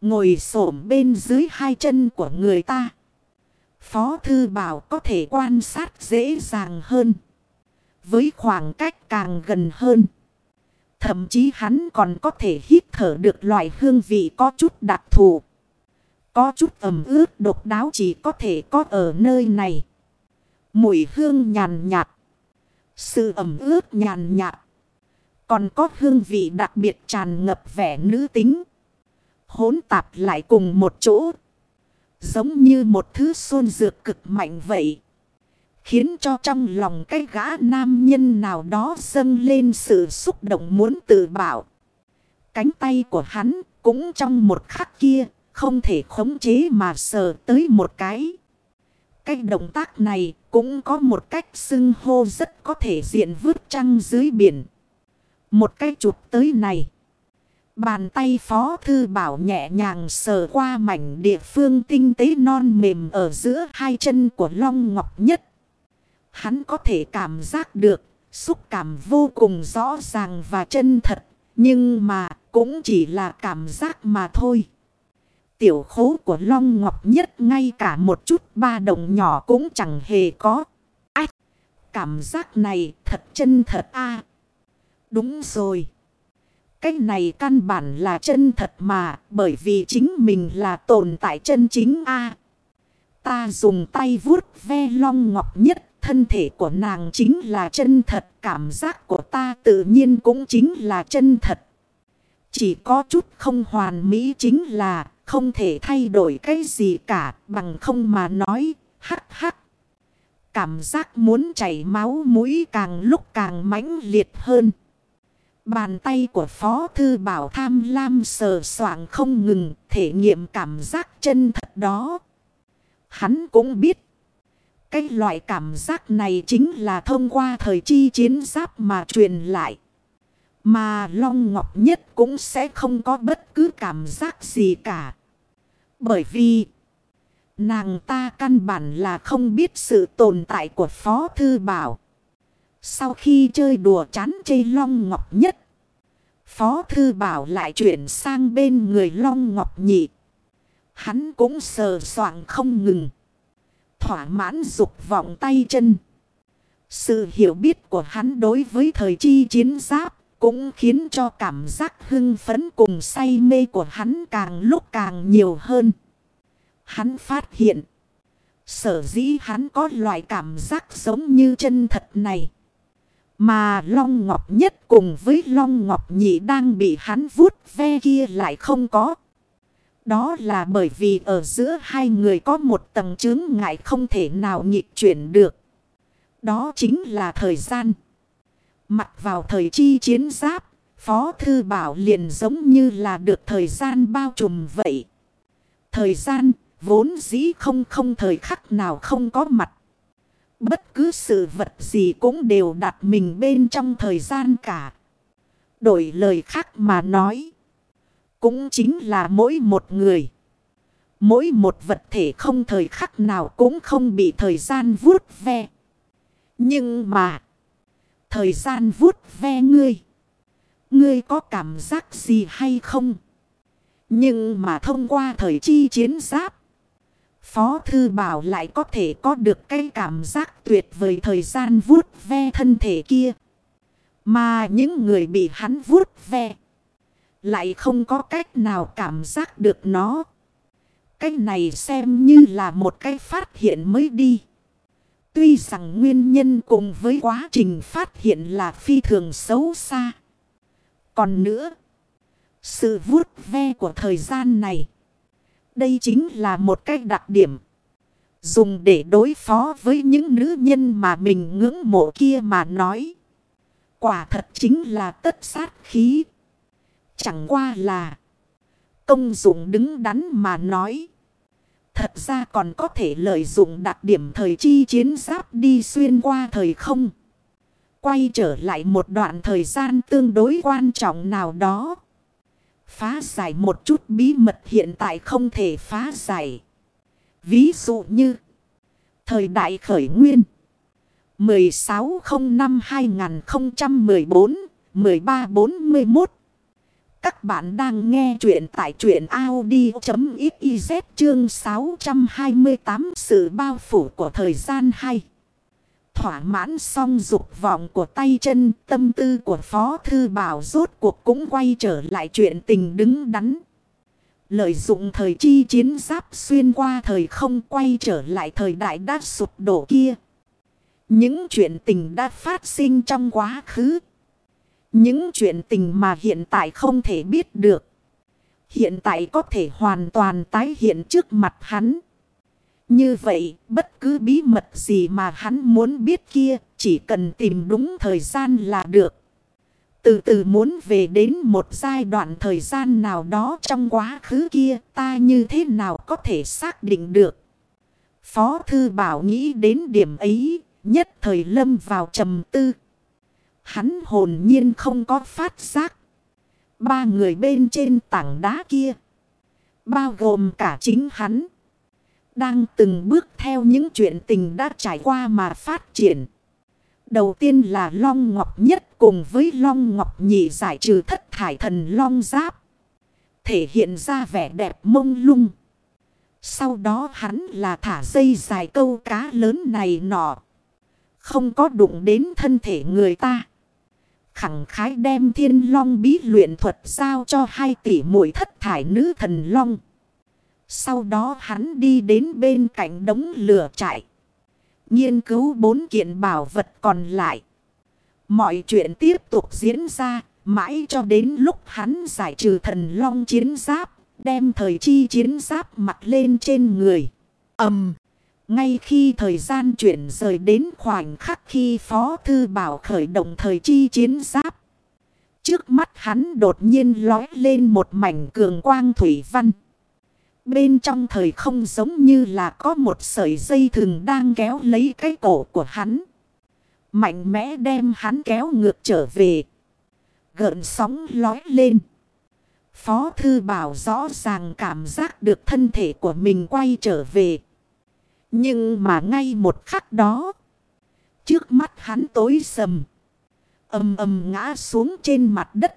Ngồi xổm bên dưới hai chân của người ta. Phó Thư Bảo có thể quan sát dễ dàng hơn. Với khoảng cách càng gần hơn. Thậm chí hắn còn có thể hít thở được loại hương vị có chút đặc thù. Có chút ẩm ướt độc đáo chỉ có thể có ở nơi này. Mùi hương nhàn nhạt. Sự ẩm ướt nhàn nhạt. Còn có hương vị đặc biệt tràn ngập vẻ nữ tính hỗn tạp lại cùng một chỗ. Giống như một thứ xôn dược cực mạnh vậy. Khiến cho trong lòng cái gã nam nhân nào đó dâng lên sự xúc động muốn tự bảo. Cánh tay của hắn cũng trong một khắc kia không thể khống chế mà sờ tới một cái. Cái động tác này cũng có một cách xưng hô rất có thể diện vứt trăng dưới biển. Một cái chụp tới này. Bàn tay phó thư bảo nhẹ nhàng sờ qua mảnh địa phương tinh tế non mềm ở giữa hai chân của Long Ngọc Nhất. Hắn có thể cảm giác được xúc cảm vô cùng rõ ràng và chân thật. Nhưng mà cũng chỉ là cảm giác mà thôi. Tiểu khố của Long Ngọc Nhất ngay cả một chút ba đồng nhỏ cũng chẳng hề có. Ách! Cảm giác này thật chân thật a Đúng rồi. Cái này căn bản là chân thật mà, bởi vì chính mình là tồn tại chân chính a Ta dùng tay vuốt ve long ngọc nhất, thân thể của nàng chính là chân thật, cảm giác của ta tự nhiên cũng chính là chân thật. Chỉ có chút không hoàn mỹ chính là không thể thay đổi cái gì cả bằng không mà nói hắc hắc. cảm giác muốn chảy máu mũi càng lúc càng mãnh liệt hơn. Bàn tay của Phó Thư Bảo tham lam sờ soạng không ngừng, thể nghiệm cảm giác chân thật đó. Hắn cũng biết. Cái loại cảm giác này chính là thông qua thời chi chiến giáp mà truyền lại. Mà Long Ngọc Nhất cũng sẽ không có bất cứ cảm giác gì cả. Bởi vì, nàng ta căn bản là không biết sự tồn tại của Phó Thư Bảo. Sau khi chơi đùa chán chê Long Ngọc Nhất. Phó Thư Bảo lại chuyển sang bên người Long Ngọc Nhị. Hắn cũng sờ soạng không ngừng. Thỏa mãn dục vọng tay chân. Sự hiểu biết của hắn đối với thời chi chiến giáp cũng khiến cho cảm giác hưng phấn cùng say mê của hắn càng lúc càng nhiều hơn. Hắn phát hiện. Sở dĩ hắn có loại cảm giác giống như chân thật này. Mà Long Ngọc nhất cùng với Long Ngọc nhị đang bị hắn vuốt ve kia lại không có. Đó là bởi vì ở giữa hai người có một tầng chứng ngại không thể nào nhịp chuyển được. Đó chính là thời gian. Mặc vào thời chi chiến giáp, Phó Thư Bảo liền giống như là được thời gian bao trùm vậy. Thời gian vốn dĩ không không thời khắc nào không có mặt. Bất cứ sự vật gì cũng đều đặt mình bên trong thời gian cả. Đổi lời khác mà nói. Cũng chính là mỗi một người. Mỗi một vật thể không thời khắc nào cũng không bị thời gian vuốt ve. Nhưng mà. Thời gian vuốt ve ngươi. Ngươi có cảm giác gì hay không? Nhưng mà thông qua thời chi chiến giáp. Phó Thư Bảo lại có thể có được cái cảm giác tuyệt vời thời gian vuốt ve thân thể kia. Mà những người bị hắn vuốt ve. Lại không có cách nào cảm giác được nó. Cái này xem như là một cái phát hiện mới đi. Tuy rằng nguyên nhân cùng với quá trình phát hiện là phi thường xấu xa. Còn nữa, sự vuốt ve của thời gian này đây chính là một cách đặc điểm. Dùng để đối phó với những nữ nhân mà mình ngưỡng mộ kia mà nói. Quả thật chính là tất sát khí. Chẳng qua là công dụng đứng đắn mà nói. Thật ra còn có thể lợi dụng đặc điểm thời chi chiến giáp đi xuyên qua thời không. Quay trở lại một đoạn thời gian tương đối quan trọng nào đó. Phá giải một chút bí mật hiện tại không thể phá giải. Ví dụ như. Thời đại khởi nguyên. 1605-2014-1341. Các bạn đang nghe chuyện tại truyện Audi.xyz chương 628 sự bao phủ của thời gian hay thỏa mãn xong dục vọng của tay chân, tâm tư của Phó Thư Bảo rốt cuộc cũng quay trở lại chuyện tình đứng đắn. Lợi dụng thời chi chiến giáp xuyên qua thời không quay trở lại thời đại đã sụp đổ kia. Những chuyện tình đã phát sinh trong quá khứ. Những chuyện tình mà hiện tại không thể biết được. Hiện tại có thể hoàn toàn tái hiện trước mặt hắn. Như vậy, bất cứ bí mật gì mà hắn muốn biết kia, chỉ cần tìm đúng thời gian là được. Từ từ muốn về đến một giai đoạn thời gian nào đó trong quá khứ kia, ta như thế nào có thể xác định được. Phó Thư Bảo nghĩ đến điểm ấy, nhất thời lâm vào trầm tư. Hắn hồn nhiên không có phát giác. Ba người bên trên tảng đá kia, bao gồm cả chính hắn đang từng bước theo những chuyện tình đã trải qua mà phát triển. Đầu tiên là Long Ngọc Nhất cùng với Long Ngọc Nhị giải trừ thất thải thần Long Giáp. Thể hiện ra vẻ đẹp mông lung. Sau đó hắn là thả dây dài câu cá lớn này nọ. Không có đụng đến thân thể người ta. Khẳng khái đem thiên long bí luyện thuật giao cho hai tỷ muội thất thải nữ thần long. Sau đó hắn đi đến bên cạnh đống lửa trại. Nghiên cứu bốn kiện bảo vật còn lại. Mọi chuyện tiếp tục diễn ra. Mãi cho đến lúc hắn giải trừ thần long chiến giáp. Đem thời chi chiến giáp mặc lên trên người. ầm Ngay khi thời gian chuyển rời đến khoảnh khắc khi Phó Thư Bảo khởi động thời chi chiến giáp. Trước mắt hắn đột nhiên lói lên một mảnh cường quang thủy văn. Bên trong thời không giống như là có một sợi dây thừng đang kéo lấy cái cổ của hắn. Mạnh mẽ đem hắn kéo ngược trở về. Gợn sóng lói lên. Phó Thư Bảo rõ ràng cảm giác được thân thể của mình quay trở về. Nhưng mà ngay một khắc đó. Trước mắt hắn tối sầm. Âm âm ngã xuống trên mặt đất.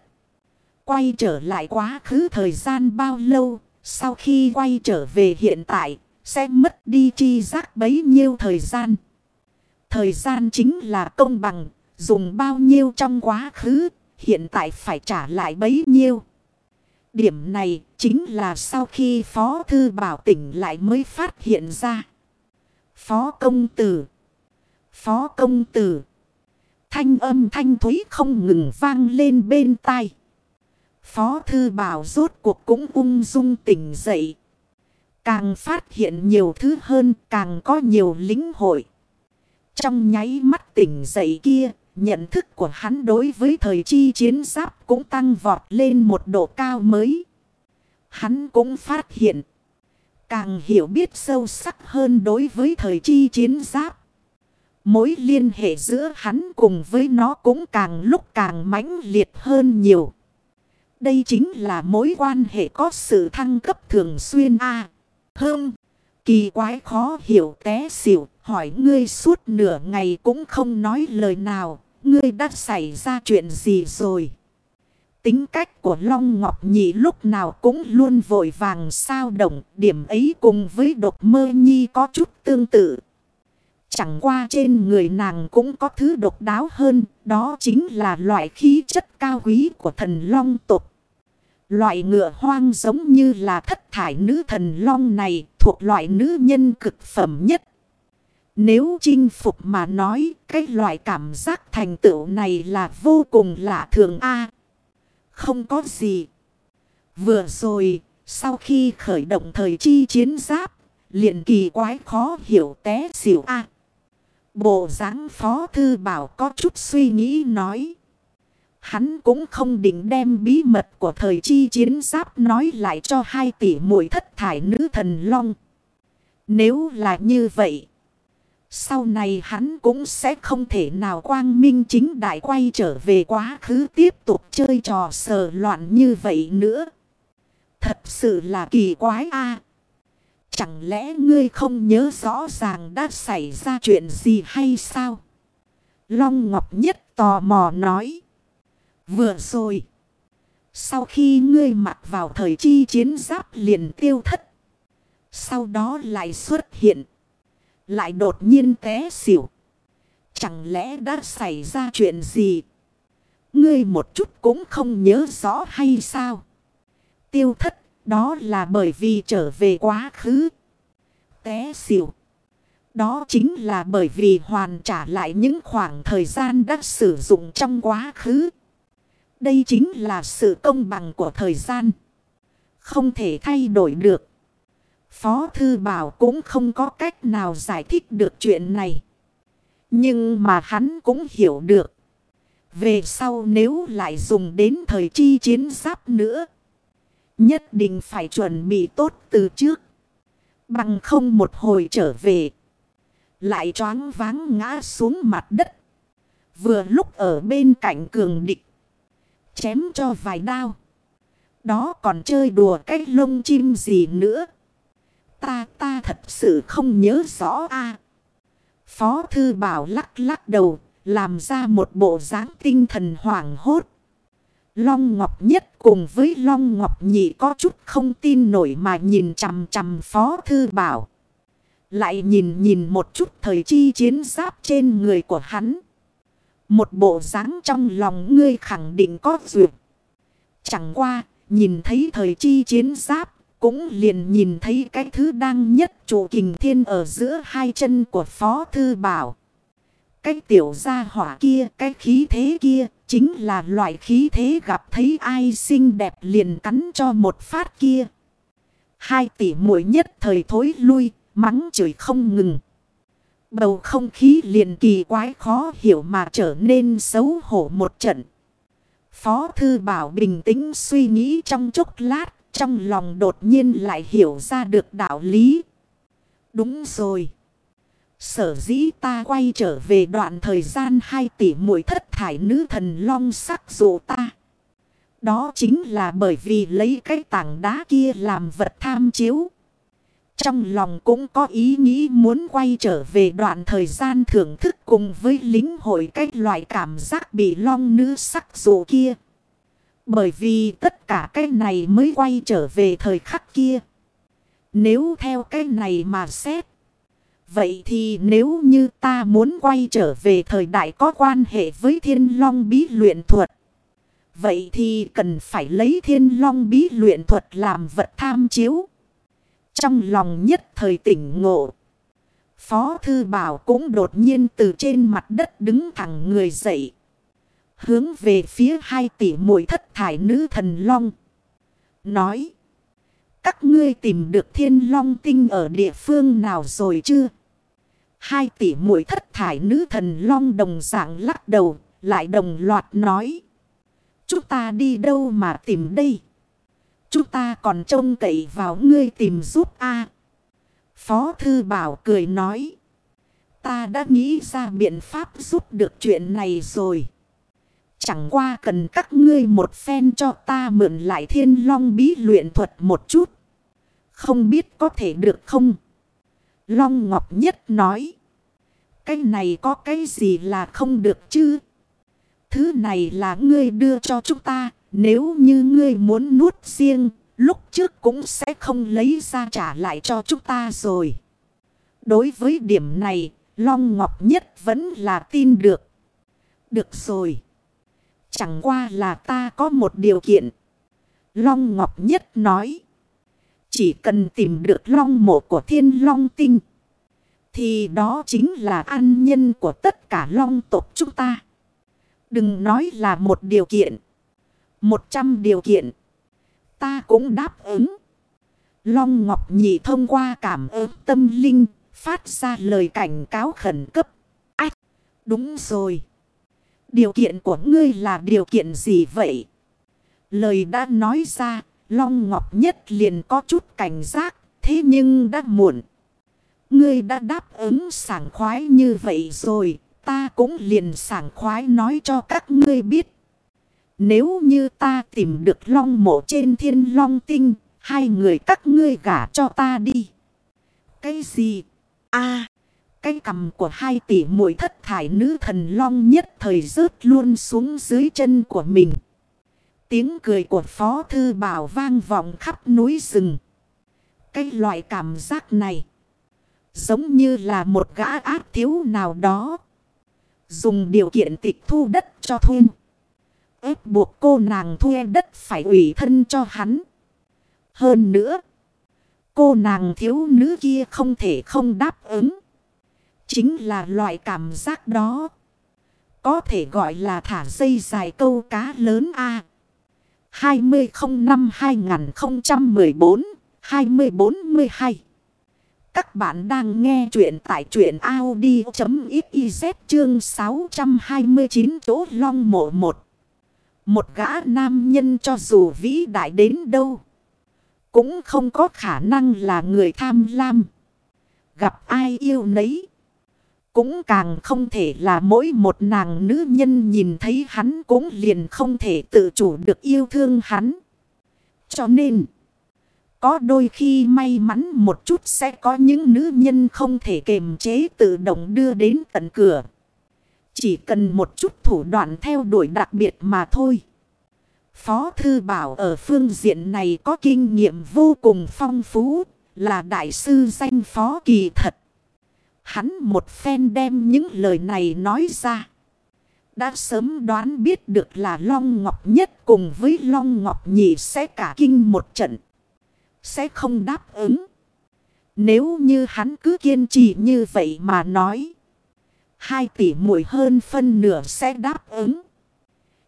Quay trở lại quá khứ thời gian bao lâu. Sau khi quay trở về hiện tại. Sẽ mất đi chi giác bấy nhiêu thời gian. Thời gian chính là công bằng. Dùng bao nhiêu trong quá khứ. Hiện tại phải trả lại bấy nhiêu. Điểm này chính là sau khi Phó Thư Bảo tỉnh lại mới phát hiện ra. Phó Công Tử Phó Công Tử Thanh âm thanh thúy không ngừng vang lên bên tai. Phó Thư Bảo rốt cuộc cũng ung dung tỉnh dậy. Càng phát hiện nhiều thứ hơn, càng có nhiều lính hội. Trong nháy mắt tỉnh dậy kia, Nhận thức của hắn đối với thời chi chiến giáp cũng tăng vọt lên một độ cao mới. Hắn cũng phát hiện. Càng hiểu biết sâu sắc hơn đối với thời chi chiến giáp. Mối liên hệ giữa hắn cùng với nó cũng càng lúc càng mãnh liệt hơn nhiều. Đây chính là mối quan hệ có sự thăng cấp thường xuyên a à, Hơm, kỳ quái khó hiểu té xỉu, hỏi ngươi suốt nửa ngày cũng không nói lời nào, ngươi đã xảy ra chuyện gì rồi? Tính cách của Long Ngọc Nhị lúc nào cũng luôn vội vàng sao động, điểm ấy cùng với độc mơ nhi có chút tương tự. Chẳng qua trên người nàng cũng có thứ độc đáo hơn, đó chính là loại khí chất cao quý của thần Long tục. Loại ngựa hoang giống như là thất thải nữ thần Long này thuộc loại nữ nhân cực phẩm nhất. Nếu chinh phục mà nói cái loại cảm giác thành tựu này là vô cùng lạ thường a Không có gì. Vừa rồi, sau khi khởi động thời chi chiến giáp, liền kỳ quái khó hiểu té xỉu a Bộ dáng phó thư bảo có chút suy nghĩ nói. Hắn cũng không định đem bí mật của thời chi chiến giáp nói lại cho hai tỷ muội thất thải nữ thần long. Nếu là như vậy. Sau này hắn cũng sẽ không thể nào quang minh chính đại quay trở về quá khứ tiếp tục chơi trò sờ loạn như vậy nữa. Thật sự là kỳ quái a Chẳng lẽ ngươi không nhớ rõ ràng đã xảy ra chuyện gì hay sao? Long Ngọc Nhất tò mò nói. Vừa rồi. Sau khi ngươi mặc vào thời chi chiến giáp liền tiêu thất. Sau đó lại xuất hiện. Lại đột nhiên té xỉu. Chẳng lẽ đã xảy ra chuyện gì? Ngươi một chút cũng không nhớ rõ hay sao? Tiêu thất, đó là bởi vì trở về quá khứ. Té xỉu. Đó chính là bởi vì hoàn trả lại những khoảng thời gian đã sử dụng trong quá khứ. Đây chính là sự công bằng của thời gian. Không thể thay đổi được. Phó Thư Bảo cũng không có cách nào giải thích được chuyện này. Nhưng mà hắn cũng hiểu được. Về sau nếu lại dùng đến thời chi chiến giáp nữa. Nhất định phải chuẩn bị tốt từ trước. Bằng không một hồi trở về. Lại choáng váng ngã xuống mặt đất. Vừa lúc ở bên cạnh cường địch. Chém cho vài đao. Đó còn chơi đùa cái lông chim gì nữa. Ta ta thật sự không nhớ rõ a Phó thư bảo lắc lắc đầu. Làm ra một bộ dáng tinh thần hoảng hốt. Long Ngọc Nhất cùng với Long Ngọc Nhị có chút không tin nổi mà nhìn chằm chằm Phó Thư Bảo. Lại nhìn nhìn một chút thời chi chiến giáp trên người của hắn. Một bộ dáng trong lòng ngươi khẳng định có duyệt. Chẳng qua, nhìn thấy thời chi chiến giáp, cũng liền nhìn thấy cái thứ đang nhất chủ kình thiên ở giữa hai chân của Phó Thư Bảo. Cái tiểu gia hỏa kia, cái khí thế kia, chính là loại khí thế gặp thấy ai xinh đẹp liền cắn cho một phát kia. Hai tỷ muội nhất thời thối lui, mắng chửi không ngừng. Bầu không khí liền kỳ quái khó hiểu mà trở nên xấu hổ một trận. Phó Thư Bảo bình tĩnh suy nghĩ trong chốc lát, trong lòng đột nhiên lại hiểu ra được đạo lý. Đúng rồi. Sở dĩ ta quay trở về đoạn thời gian 2 tỷ mũi thất thải nữ thần long sắc dụ ta. Đó chính là bởi vì lấy cái tảng đá kia làm vật tham chiếu. Trong lòng cũng có ý nghĩ muốn quay trở về đoạn thời gian thưởng thức cùng với lính hội cách loại cảm giác bị long nữ sắc dụ kia. Bởi vì tất cả cái này mới quay trở về thời khắc kia. Nếu theo cái này mà xét. Vậy thì nếu như ta muốn quay trở về thời đại có quan hệ với thiên long bí luyện thuật. Vậy thì cần phải lấy thiên long bí luyện thuật làm vật tham chiếu. Trong lòng nhất thời tỉnh ngộ. Phó Thư Bảo cũng đột nhiên từ trên mặt đất đứng thẳng người dậy. Hướng về phía hai tỷ muội thất thải nữ thần long. Nói. Các ngươi tìm được thiên long tinh ở địa phương nào rồi chưa? Hai tỷ muội thất thải nữ thần long đồng dạng lắc đầu. Lại đồng loạt nói. Chúng ta đi đâu mà tìm đây? Chúng ta còn trông cậy vào ngươi tìm giúp a Phó Thư Bảo cười nói. Ta đã nghĩ ra biện pháp giúp được chuyện này rồi. Chẳng qua cần các ngươi một phen cho ta mượn lại thiên long bí luyện thuật một chút. Không biết có thể được không? Long Ngọc Nhất nói. Cái này có cái gì là không được chứ? Thứ này là ngươi đưa cho chúng ta. Nếu như ngươi muốn nuốt riêng, lúc trước cũng sẽ không lấy ra trả lại cho chúng ta rồi. Đối với điểm này, Long Ngọc Nhất vẫn là tin được. Được rồi. Chẳng qua là ta có một điều kiện. Long Ngọc Nhất nói. Chỉ cần tìm được long mộ của thiên long tinh. Thì đó chính là an nhân của tất cả long tộc chúng ta. Đừng nói là một điều kiện. Một trăm điều kiện. Ta cũng đáp ứng. Long Ngọc Nhị thông qua cảm ứng tâm linh. Phát ra lời cảnh cáo khẩn cấp. Ách! Đúng rồi. Điều kiện của ngươi là điều kiện gì vậy? Lời đã nói ra. Long Ngọc Nhất liền có chút cảnh giác. Thế nhưng đã muộn. Ngươi đã đáp ứng sảng khoái như vậy rồi. Ta cũng liền sảng khoái nói cho các ngươi biết. Nếu như ta tìm được long mộ trên thiên long tinh. Hai người các ngươi gả cho ta đi. Cái gì? a, cái cầm của hai tỷ muội thất thải nữ thần long nhất thời rớt luôn xuống dưới chân của mình. Tiếng cười của Phó Thư Bảo vang vọng khắp núi rừng. Cái loại cảm giác này. Giống như là một gã ác thiếu nào đó. Dùng điều kiện tịch thu đất cho thuê ép buộc cô nàng thuê đất phải ủy thân cho hắn. Hơn nữa. Cô nàng thiếu nữ kia không thể không đáp ứng. Chính là loại cảm giác đó. Có thể gọi là thả dây dài câu cá lớn A. 2005-2014-2042 Các bạn đang nghe chuyện tại chuyện Audi.xyz chương 629 chỗ long mộ một. Một gã nam nhân cho dù vĩ đại đến đâu. Cũng không có khả năng là người tham lam. Gặp ai yêu nấy. Cũng càng không thể là mỗi một nàng nữ nhân nhìn thấy hắn cũng liền không thể tự chủ được yêu thương hắn. Cho nên, có đôi khi may mắn một chút sẽ có những nữ nhân không thể kềm chế tự động đưa đến tận cửa. Chỉ cần một chút thủ đoạn theo đuổi đặc biệt mà thôi. Phó Thư Bảo ở phương diện này có kinh nghiệm vô cùng phong phú, là đại sư danh Phó Kỳ thật. Hắn một phen đem những lời này nói ra. Đã sớm đoán biết được là Long Ngọc Nhất cùng với Long Ngọc Nhị sẽ cả kinh một trận. Sẽ không đáp ứng. Nếu như hắn cứ kiên trì như vậy mà nói. Hai tỷ muội hơn phân nửa sẽ đáp ứng.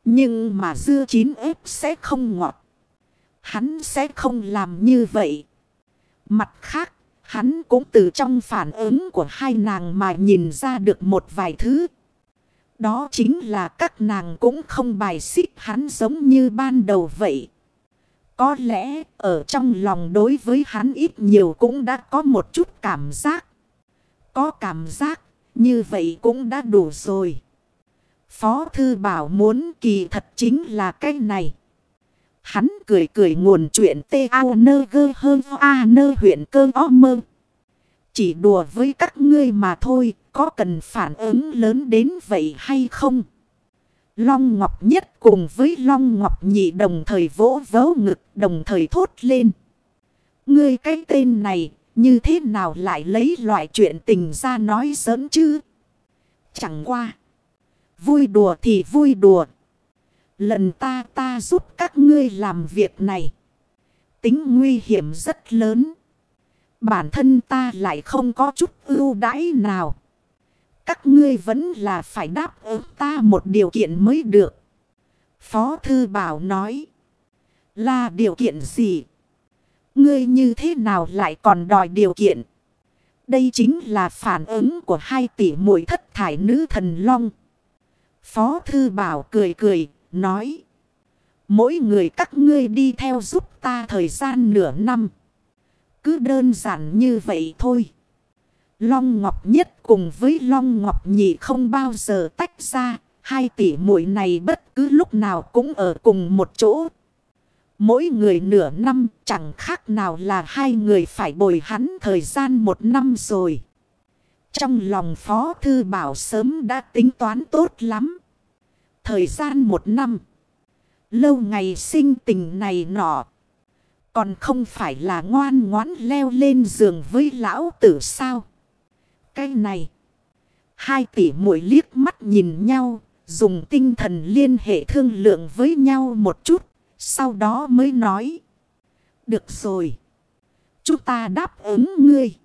Nhưng mà dưa chín ếp sẽ không ngọt. Hắn sẽ không làm như vậy. Mặt khác, Hắn cũng từ trong phản ứng của hai nàng mà nhìn ra được một vài thứ. Đó chính là các nàng cũng không bài xích hắn giống như ban đầu vậy. Có lẽ ở trong lòng đối với hắn ít nhiều cũng đã có một chút cảm giác. Có cảm giác như vậy cũng đã đủ rồi. Phó Thư Bảo muốn kỳ thật chính là cái này. Hắn cười cười nguồn chuyện tê ao nơ gơ hơ a nơ huyện cơ o mơ. Chỉ đùa với các ngươi mà thôi, có cần phản ứng lớn đến vậy hay không? Long Ngọc Nhất cùng với Long Ngọc Nhị đồng thời vỗ vớ ngực đồng thời thốt lên. Ngươi cái tên này như thế nào lại lấy loại chuyện tình ra nói giỡn chứ? Chẳng qua. Vui đùa thì vui đùa. Lần ta ta giúp các ngươi làm việc này. Tính nguy hiểm rất lớn. Bản thân ta lại không có chút ưu đãi nào. Các ngươi vẫn là phải đáp ứng ta một điều kiện mới được. Phó Thư Bảo nói. Là điều kiện gì? Ngươi như thế nào lại còn đòi điều kiện? Đây chính là phản ứng của hai tỷ muội thất thải nữ thần long. Phó Thư Bảo cười cười, nói. Mỗi người các ngươi đi theo giúp ta thời gian nửa năm. Cứ đơn giản như vậy thôi. Long Ngọc Nhất cùng với Long Ngọc Nhị không bao giờ tách ra. Hai tỷ muội này bất cứ lúc nào cũng ở cùng một chỗ. Mỗi người nửa năm, chẳng khác nào là hai người phải bồi hắn thời gian một năm rồi. Trong lòng Phó Thư Bảo sớm đã tính toán tốt lắm. Thời gian một năm. Lâu ngày sinh tình này nọ. Còn không phải là ngoan ngoãn leo lên giường với lão tử sao. Cái này. Hai tỷ mũi liếc mắt nhìn nhau. Dùng tinh thần liên hệ thương lượng với nhau một chút. Sau đó mới nói. Được rồi. Chúng ta đáp ứng ngươi.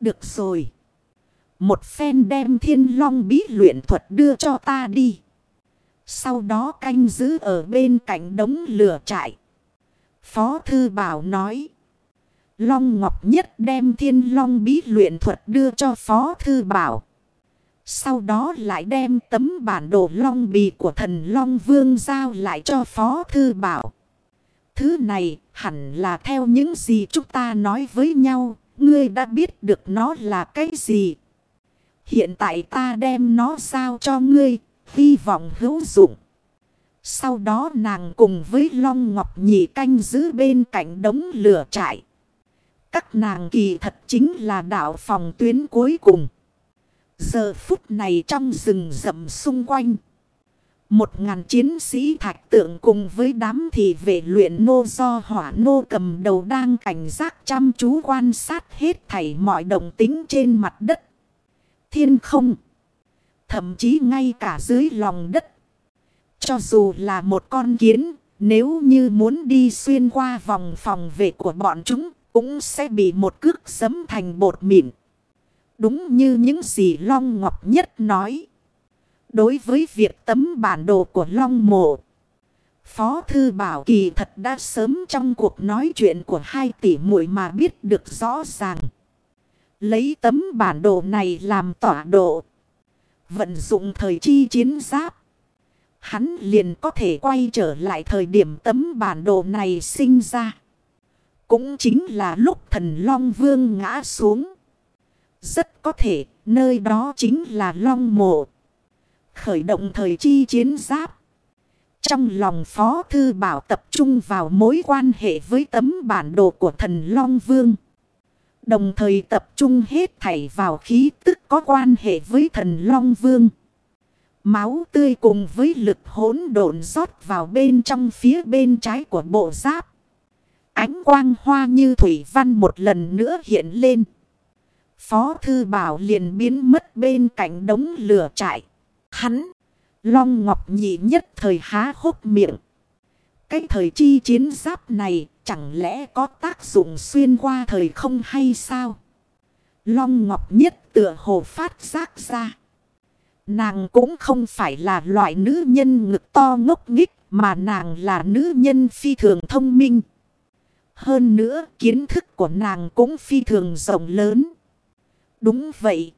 Được rồi. Một phen đem thiên long bí luyện thuật đưa cho ta đi. Sau đó canh giữ ở bên cạnh đống lửa trại. Phó Thư Bảo nói. Long Ngọc Nhất đem thiên long bí luyện thuật đưa cho Phó Thư Bảo. Sau đó lại đem tấm bản đồ long bì của thần Long Vương giao lại cho Phó Thư Bảo. Thứ này hẳn là theo những gì chúng ta nói với nhau. Ngươi đã biết được nó là cái gì. Hiện tại ta đem nó giao cho ngươi. Hy vọng hữu dụng. Sau đó nàng cùng với Long Ngọc Nhị canh giữ bên cạnh đống lửa trại. Các nàng kỳ thật chính là đạo phòng tuyến cuối cùng. Giờ phút này trong rừng rậm xung quanh. Một ngàn chiến sĩ thạch tượng cùng với đám thị vệ luyện nô do hỏa nô cầm đầu đang cảnh giác chăm chú quan sát hết thảy mọi động tính trên mặt đất. Thiên không. Thậm chí ngay cả dưới lòng đất. Cho dù là một con kiến, nếu như muốn đi xuyên qua vòng phòng vệ của bọn chúng, cũng sẽ bị một cước sấm thành bột mịn. Đúng như những gì Long Ngọc Nhất nói. Đối với việc tấm bản đồ của Long Mộ, Phó Thư Bảo Kỳ thật đã sớm trong cuộc nói chuyện của hai tỷ muội mà biết được rõ ràng. Lấy tấm bản đồ này làm tọa độ. Vận dụng thời chi chiến giáp. Hắn liền có thể quay trở lại thời điểm tấm bản đồ này sinh ra. Cũng chính là lúc thần Long Vương ngã xuống. Rất có thể, nơi đó chính là Long Mộ. Khởi động thời chi chiến giáp. Trong lòng Phó Thư Bảo tập trung vào mối quan hệ với tấm bản đồ của thần Long Vương. Đồng thời tập trung hết thảy vào khí tức có quan hệ với thần Long Vương. Máu tươi cùng với lực hỗn độn rót vào bên trong phía bên trái của bộ giáp. Ánh quang hoa như thủy văn một lần nữa hiện lên. Phó thư bảo liền biến mất bên cạnh đống lửa trại. Hắn, Long Ngọc nhị nhất thời há hốc miệng. Cái thời chi chiến giáp này chẳng lẽ có tác dụng xuyên qua thời không hay sao? Long Ngọc nhất tựa hồ phát giác ra. Nàng cũng không phải là loại nữ nhân ngực to ngốc nghích mà nàng là nữ nhân phi thường thông minh. Hơn nữa kiến thức của nàng cũng phi thường rộng lớn. Đúng vậy.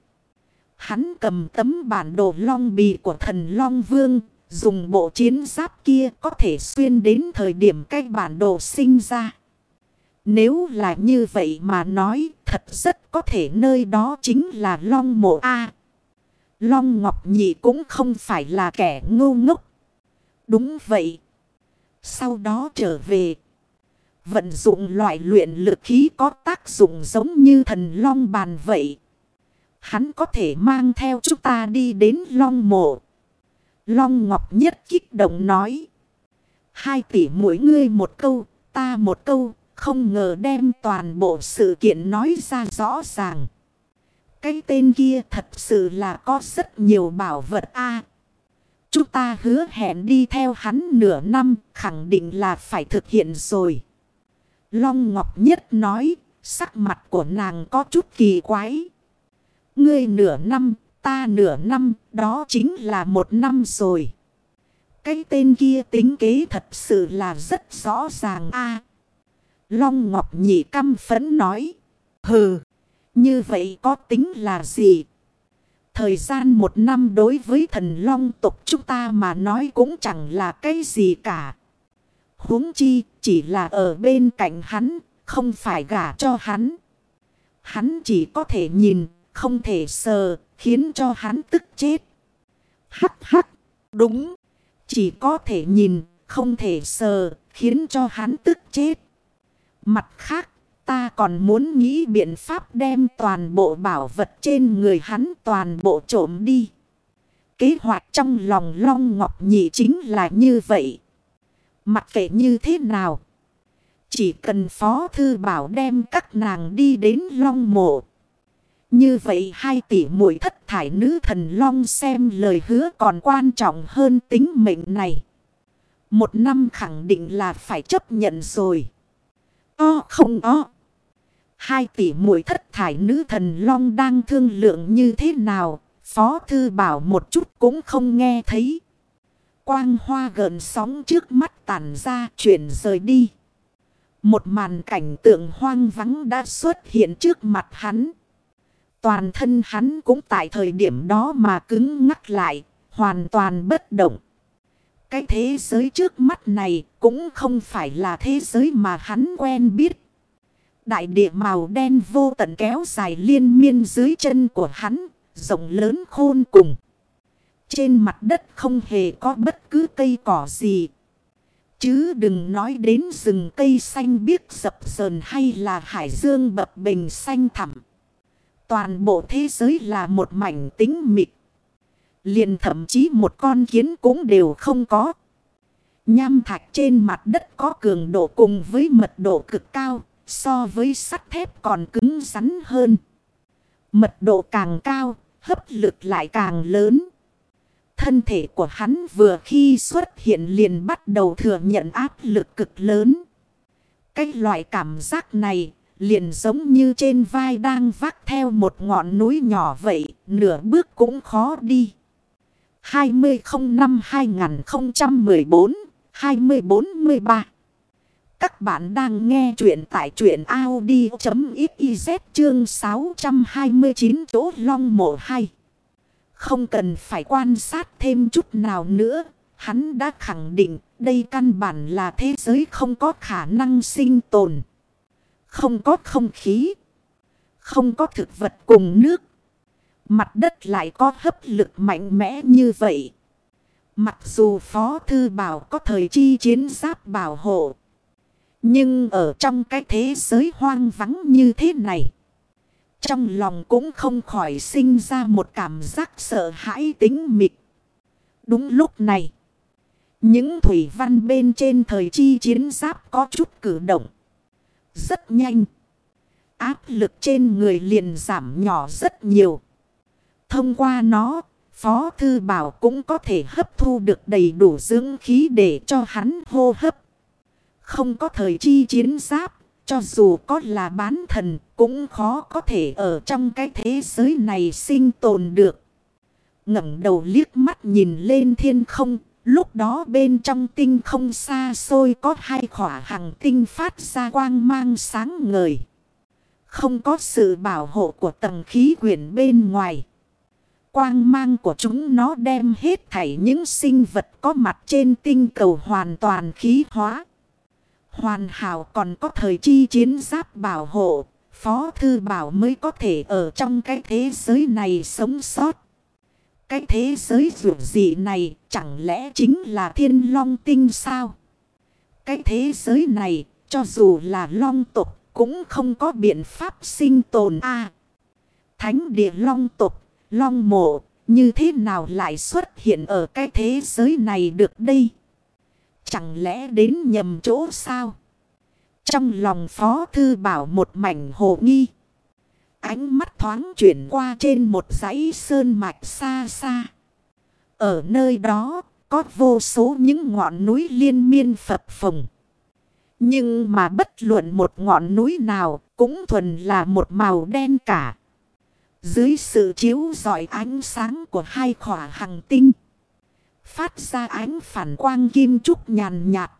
Hắn cầm tấm bản đồ long bì của thần Long Vương. Dùng bộ chiến giáp kia có thể xuyên đến thời điểm cái bản đồ sinh ra. Nếu là như vậy mà nói, thật rất có thể nơi đó chính là Long Mộ A. Long Ngọc Nhị cũng không phải là kẻ ngu ngốc. Đúng vậy. Sau đó trở về. Vận dụng loại luyện lực khí có tác dụng giống như thần Long bàn vậy. Hắn có thể mang theo chúng ta đi đến Long Mộ. Long Ngọc Nhất kích động nói. Hai tỷ mỗi ngươi một câu, ta một câu, không ngờ đem toàn bộ sự kiện nói ra rõ ràng. Cái tên kia thật sự là có rất nhiều bảo vật a Chúng ta hứa hẹn đi theo hắn nửa năm, khẳng định là phải thực hiện rồi. Long Ngọc Nhất nói, sắc mặt của nàng có chút kỳ quái. Ngươi nửa năm, ta nửa năm, đó chính là một năm rồi. Cái tên kia tính kế thật sự là rất rõ ràng a Long Ngọc Nhị căm phấn nói. Hừ, như vậy có tính là gì? Thời gian một năm đối với thần long tộc chúng ta mà nói cũng chẳng là cái gì cả. huống chi chỉ là ở bên cạnh hắn, không phải gả cho hắn. Hắn chỉ có thể nhìn, không thể sờ, khiến cho hắn tức chết. Hắc hắc, đúng, chỉ có thể nhìn, không thể sờ, khiến cho hắn tức chết. Mặt khác, ta còn muốn nghĩ biện pháp đem toàn bộ bảo vật trên người hắn toàn bộ trộm đi. Kế hoạch trong lòng Long Ngọc Nhị chính là như vậy. Mặc kệ như thế nào. Chỉ cần Phó Thư Bảo đem các nàng đi đến Long Mộ. Như vậy hai tỷ muội thất thải nữ thần Long xem lời hứa còn quan trọng hơn tính mệnh này. Một năm khẳng định là phải chấp nhận rồi. O không o. Hai tỷ muội thất thải nữ thần long đang thương lượng như thế nào. Phó thư bảo một chút cũng không nghe thấy. Quang hoa gần sóng trước mắt tàn ra chuyển rời đi. Một màn cảnh tượng hoang vắng đã xuất hiện trước mặt hắn. Toàn thân hắn cũng tại thời điểm đó mà cứng ngắc lại, hoàn toàn bất động. Cái thế giới trước mắt này cũng không phải là thế giới mà hắn quen biết. Đại địa màu đen vô tận kéo dài liên miên dưới chân của hắn, rộng lớn khôn cùng. Trên mặt đất không hề có bất cứ cây cỏ gì. Chứ đừng nói đến rừng cây xanh biếc dập sờn hay là hải dương bập bình xanh thẳm. Toàn bộ thế giới là một mảnh tính mịt. Liền thậm chí một con kiến cũng đều không có. Nham thạch trên mặt đất có cường độ cùng với mật độ cực cao, so với sắt thép còn cứng rắn hơn. Mật độ càng cao, hấp lực lại càng lớn. Thân thể của hắn vừa khi xuất hiện liền bắt đầu thừa nhận áp lực cực lớn. Cái loại cảm giác này liền giống như trên vai đang vác theo một ngọn núi nhỏ vậy, nửa bước cũng khó đi. 2005-2014-2043 Các bạn đang nghe chuyện tại chuyện Audi.xyz chương 629 chỗ long mộ 2. Không cần phải quan sát thêm chút nào nữa, hắn đã khẳng định đây căn bản là thế giới không có khả năng sinh tồn. Không có không khí. Không có thực vật cùng nước. Mặt đất lại có hấp lực mạnh mẽ như vậy. Mặc dù Phó Thư Bảo có thời chi chiến giáp bảo hộ. Nhưng ở trong cái thế giới hoang vắng như thế này. Trong lòng cũng không khỏi sinh ra một cảm giác sợ hãi tính mịt. Đúng lúc này. Những thủy văn bên trên thời chi chiến giáp có chút cử động. Rất nhanh. Áp lực trên người liền giảm nhỏ rất nhiều. Thông qua nó, Phó Thư Bảo cũng có thể hấp thu được đầy đủ dưỡng khí để cho hắn hô hấp. Không có thời chi chiến giáp, cho dù có là bán thần, cũng khó có thể ở trong cái thế giới này sinh tồn được. ngẩng đầu liếc mắt nhìn lên thiên không, Lúc đó bên trong tinh không xa xôi có hai khỏa hàng tinh phát ra quang mang sáng ngời. Không có sự bảo hộ của tầng khí quyển bên ngoài. Quang mang của chúng nó đem hết thảy những sinh vật có mặt trên tinh cầu hoàn toàn khí hóa. Hoàn hảo còn có thời chi chiến giáp bảo hộ. Phó Thư Bảo mới có thể ở trong cái thế giới này sống sót. Cái thế giới rượu dị này chẳng lẽ chính là thiên long tinh sao? Cái thế giới này cho dù là long tục cũng không có biện pháp sinh tồn a Thánh địa long tục, long mộ như thế nào lại xuất hiện ở cái thế giới này được đây? Chẳng lẽ đến nhầm chỗ sao? Trong lòng Phó Thư Bảo một mảnh hồ nghi. Ánh mắt thoáng chuyển qua trên một dãy sơn mạch xa xa. Ở nơi đó, có vô số những ngọn núi liên miên phập phồng. Nhưng mà bất luận một ngọn núi nào cũng thuần là một màu đen cả. Dưới sự chiếu rọi ánh sáng của hai khỏa hằng tinh. Phát ra ánh phản quang kim trúc nhàn nhạt.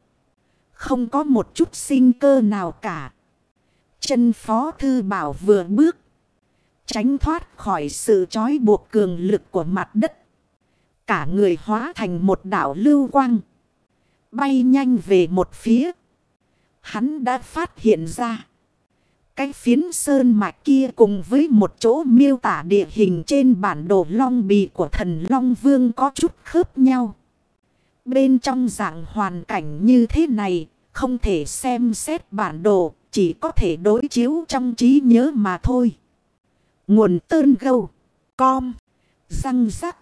Không có một chút sinh cơ nào cả. Chân phó thư bảo vừa bước. Tránh thoát khỏi sự trói buộc cường lực của mặt đất. Cả người hóa thành một đảo lưu quang. Bay nhanh về một phía. Hắn đã phát hiện ra. Cái phiến sơn mạch kia cùng với một chỗ miêu tả địa hình trên bản đồ long bì của thần Long Vương có chút khớp nhau. Bên trong dạng hoàn cảnh như thế này, không thể xem xét bản đồ, chỉ có thể đối chiếu trong trí nhớ mà thôi. Nguồn tơn gâu, com, răng rắc.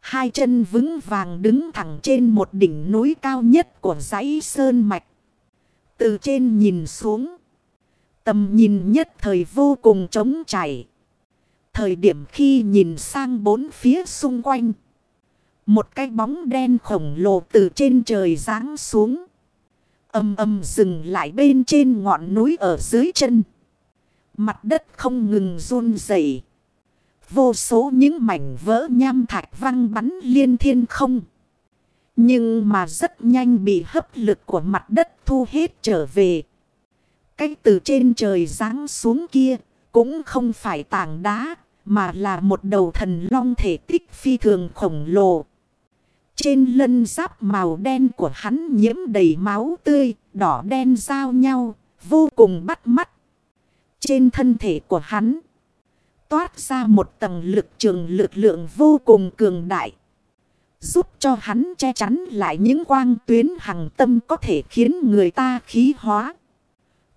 Hai chân vững vàng đứng thẳng trên một đỉnh núi cao nhất của dãy sơn mạch. Từ trên nhìn xuống. Tầm nhìn nhất thời vô cùng trống chảy. Thời điểm khi nhìn sang bốn phía xung quanh. Một cái bóng đen khổng lồ từ trên trời giáng xuống. Âm âm dừng lại bên trên ngọn núi ở dưới chân. Mặt đất không ngừng run rẩy. Vô số những mảnh vỡ nham thạch văng bắn liên thiên không. Nhưng mà rất nhanh bị hấp lực của mặt đất thu hết trở về. Cái từ trên trời giáng xuống kia cũng không phải tảng đá mà là một đầu thần long thể tích phi thường khổng lồ. Trên lân giáp màu đen của hắn nhiễm đầy máu tươi, đỏ đen giao nhau, vô cùng bắt mắt. Trên thân thể của hắn, toát ra một tầng lực trường lực lượng vô cùng cường đại. Giúp cho hắn che chắn lại những quang tuyến hằng tâm có thể khiến người ta khí hóa.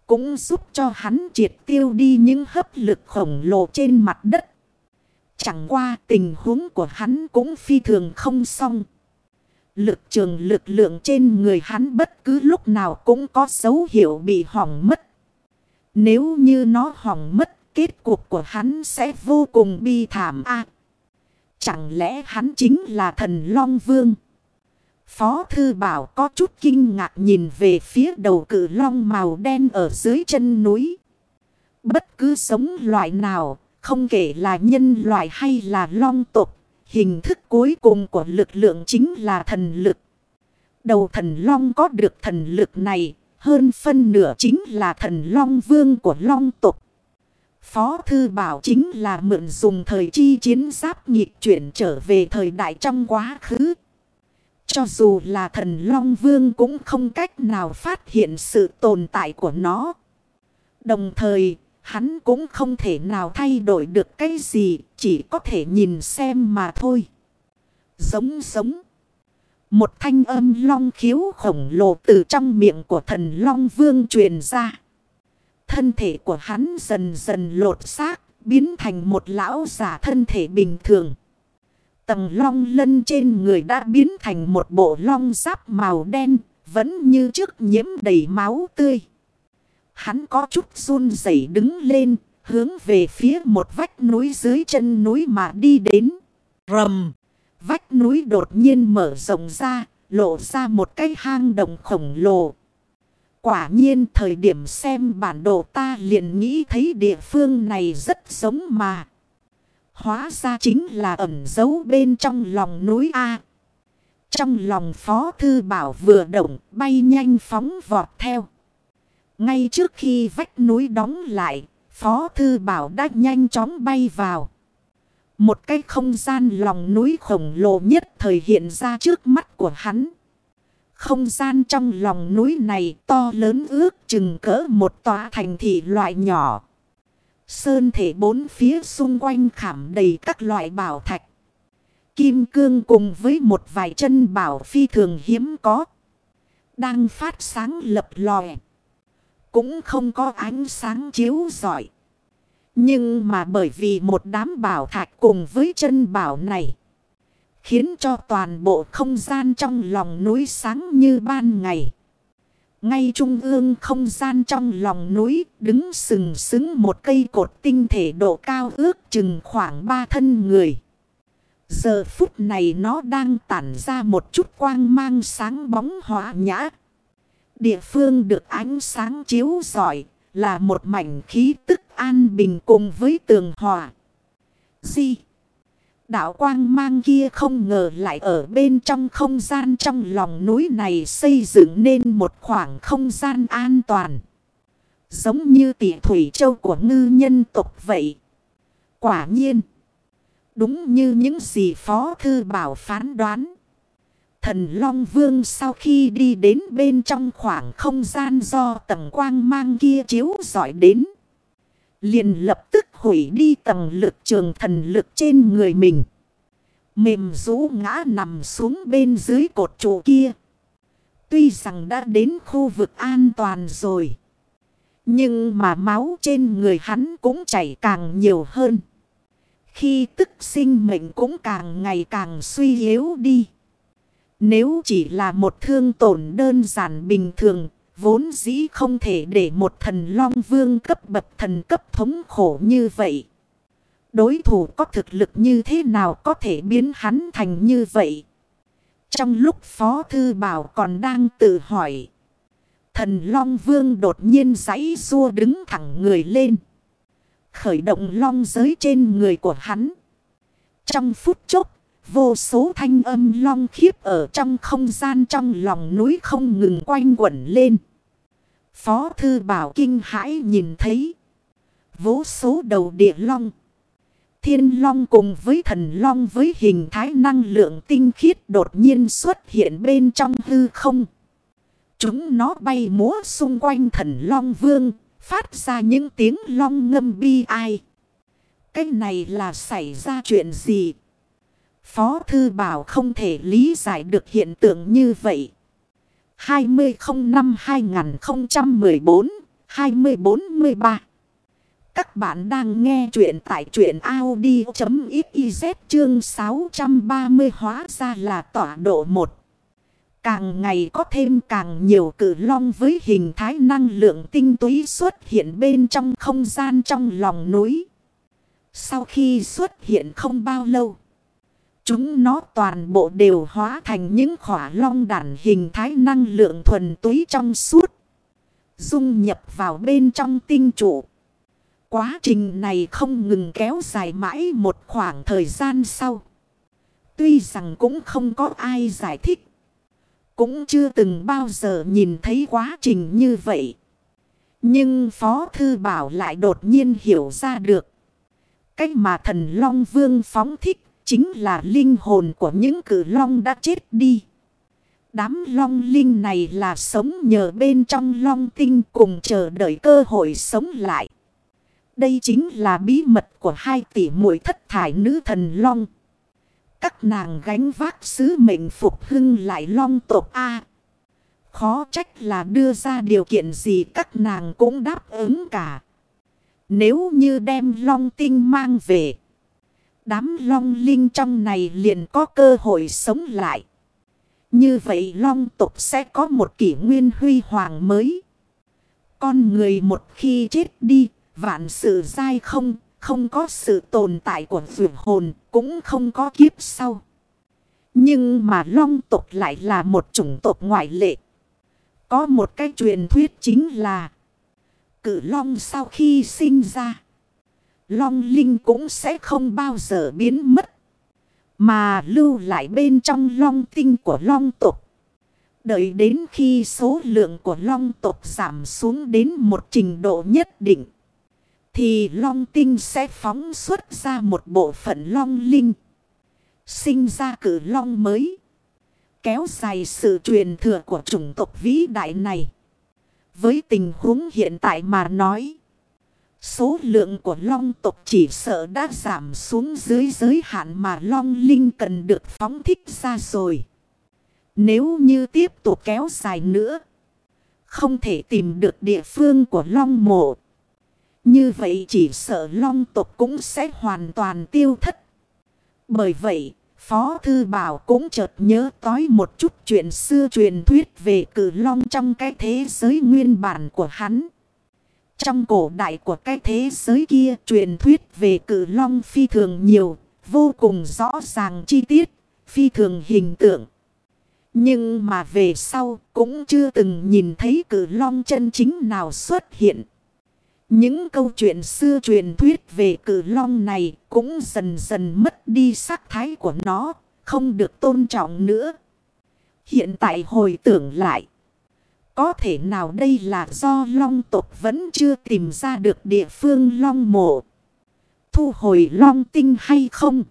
Cũng giúp cho hắn triệt tiêu đi những hấp lực khổng lồ trên mặt đất. Chẳng qua tình huống của hắn cũng phi thường không xong. Lực trường lực lượng trên người hắn bất cứ lúc nào cũng có dấu hiệu bị hỏng mất. Nếu như nó hỏng mất, kết cục của hắn sẽ vô cùng bi thảm a. chẳng lẽ hắn chính là thần Long Vương? Phó Thư Bảo có chút kinh ngạc nhìn về phía đầu cử long màu đen ở dưới chân núi. Bất cứ sống loại nào, không kể là nhân loại hay là long tục, Hình thức cuối cùng của lực lượng chính là thần lực. Đầu thần long có được thần lực này, hơn phân nửa chính là thần long vương của long tục. Phó Thư Bảo chính là mượn dùng thời chi chiến giáp nhịp chuyển trở về thời đại trong quá khứ. Cho dù là thần Long Vương cũng không cách nào phát hiện sự tồn tại của nó. Đồng thời, Hắn cũng không thể nào thay đổi được cái gì, chỉ có thể nhìn xem mà thôi. Giống giống. Một thanh âm long khiếu khổng lồ từ trong miệng của thần long vương truyền ra. Thân thể của hắn dần dần lột xác, biến thành một lão giả thân thể bình thường. Tầng long lân trên người đã biến thành một bộ long giáp màu đen, vẫn như trước nhiễm đầy máu tươi. Hắn có chút run rẩy đứng lên, hướng về phía một vách núi dưới chân núi mà đi đến. Rầm! Vách núi đột nhiên mở rộng ra, lộ ra một cái hang động khổng lồ. Quả nhiên thời điểm xem bản đồ ta liền nghĩ thấy địa phương này rất giống mà. Hóa ra chính là ẩn giấu bên trong lòng núi A. Trong lòng Phó Thư Bảo vừa động bay nhanh phóng vọt theo. Ngay trước khi vách núi đóng lại, Phó Thư Bảo đã nhanh chóng bay vào. Một cái không gian lòng núi khổng lồ nhất thời hiện ra trước mắt của hắn. Không gian trong lòng núi này to lớn ước chừng cỡ một tòa thành thị loại nhỏ. Sơn thể bốn phía xung quanh khảm đầy các loại bảo thạch. Kim cương cùng với một vài chân bảo phi thường hiếm có. Đang phát sáng lập lòe. Cũng không có ánh sáng chiếu giỏi. Nhưng mà bởi vì một đám bảo thạch cùng với chân bảo này. Khiến cho toàn bộ không gian trong lòng núi sáng như ban ngày. Ngay trung ương không gian trong lòng núi đứng sừng sững một cây cột tinh thể độ cao ước chừng khoảng ba thân người. Giờ phút này nó đang tản ra một chút quang mang sáng bóng hỏa nhã. Địa phương được ánh sáng chiếu rọi là một mảnh khí tức an bình cùng với tường hòa. Di. Đạo quang mang kia không ngờ lại ở bên trong không gian trong lòng núi này xây dựng nên một khoảng không gian an toàn. Giống như tỷ thủy châu của ngư nhân tộc vậy. Quả nhiên. Đúng như những gì Phó Thư Bảo phán đoán. Thần Long Vương sau khi đi đến bên trong khoảng không gian do tầng quang mang kia chiếu dọi đến. Liền lập tức hủy đi tầng lực trường thần lực trên người mình. Mềm rũ ngã nằm xuống bên dưới cột trụ kia. Tuy rằng đã đến khu vực an toàn rồi. Nhưng mà máu trên người hắn cũng chảy càng nhiều hơn. Khi tức sinh mệnh cũng càng ngày càng suy yếu đi. Nếu chỉ là một thương tổn đơn giản bình thường, vốn dĩ không thể để một thần long vương cấp bậc thần cấp thống khổ như vậy. Đối thủ có thực lực như thế nào có thể biến hắn thành như vậy? Trong lúc Phó Thư Bảo còn đang tự hỏi. Thần Long Vương đột nhiên giãy rua đứng thẳng người lên. Khởi động long giới trên người của hắn. Trong phút chốc, vô số thanh âm long khiếp ở trong không gian trong lòng núi không ngừng quanh quẩn lên. Phó Thư Bảo kinh hãi nhìn thấy. Vô số đầu địa long. Thiên long cùng với thần long với hình thái năng lượng tinh khiết đột nhiên xuất hiện bên trong hư không. Chúng nó bay múa xung quanh thần long vương, phát ra những tiếng long ngâm bi ai. Cái này là xảy ra chuyện gì? Phó Thư Bảo không thể lý giải được hiện tượng như vậy. 2005-2014-2043 Các bạn đang nghe chuyện tại truyện Audi.xyz chương 630 hóa ra là tọa độ 1. Càng ngày có thêm càng nhiều cử long với hình thái năng lượng tinh túy xuất hiện bên trong không gian trong lòng núi. Sau khi xuất hiện không bao lâu. Chúng nó toàn bộ đều hóa thành những khỏa long đản hình thái năng lượng thuần túy trong suốt. Dung nhập vào bên trong tinh trụ. Quá trình này không ngừng kéo dài mãi một khoảng thời gian sau. Tuy rằng cũng không có ai giải thích. Cũng chưa từng bao giờ nhìn thấy quá trình như vậy. Nhưng Phó Thư Bảo lại đột nhiên hiểu ra được. Cách mà thần Long Vương phóng thích chính là linh hồn của những cử long đã chết đi. Đám long linh này là sống nhờ bên trong long tinh cùng chờ đợi cơ hội sống lại. Đây chính là bí mật của hai tỷ muội thất thải nữ thần long. Các nàng gánh vác sứ mệnh phục hưng lại long tộc A. Khó trách là đưa ra điều kiện gì các nàng cũng đáp ứng cả. Nếu như đem long tinh mang về. Đám long linh trong này liền có cơ hội sống lại. Như vậy long tục sẽ có một kỷ nguyên huy hoàng mới. Con người một khi chết đi, vạn sự dai không, không có sự tồn tại của vượt hồn, cũng không có kiếp sau. Nhưng mà long tục lại là một chủng tộc ngoại lệ. Có một cái truyền thuyết chính là Cử long sau khi sinh ra Long linh cũng sẽ không bao giờ biến mất. Mà lưu lại bên trong long tinh của long tục. Đợi đến khi số lượng của long tục giảm xuống đến một trình độ nhất định. Thì long tinh sẽ phóng xuất ra một bộ phận long linh. Sinh ra cử long mới. Kéo dài sự truyền thừa của chủng tộc vĩ đại này. Với tình huống hiện tại mà nói. Số lượng của long tộc chỉ sợ đã giảm xuống dưới giới hạn mà long linh cần được phóng thích ra rồi. Nếu như tiếp tục kéo dài nữa. Không thể tìm được địa phương của long mộ. Như vậy chỉ sợ long tộc cũng sẽ hoàn toàn tiêu thất. Bởi vậy, Phó Thư Bảo cũng chợt nhớ tối một chút chuyện xưa truyền thuyết về cử long trong cái thế giới nguyên bản của hắn. Trong cổ đại của cái thế giới kia truyền thuyết về cử long phi thường nhiều, vô cùng rõ ràng chi tiết, phi thường hình tượng. Nhưng mà về sau cũng chưa từng nhìn thấy cử long chân chính nào xuất hiện. Những câu chuyện xưa truyền thuyết về cử long này cũng dần dần mất đi sắc thái của nó, không được tôn trọng nữa. Hiện tại hồi tưởng lại, có thể nào đây là do long tộc vẫn chưa tìm ra được địa phương long mộ, thu hồi long tinh hay không?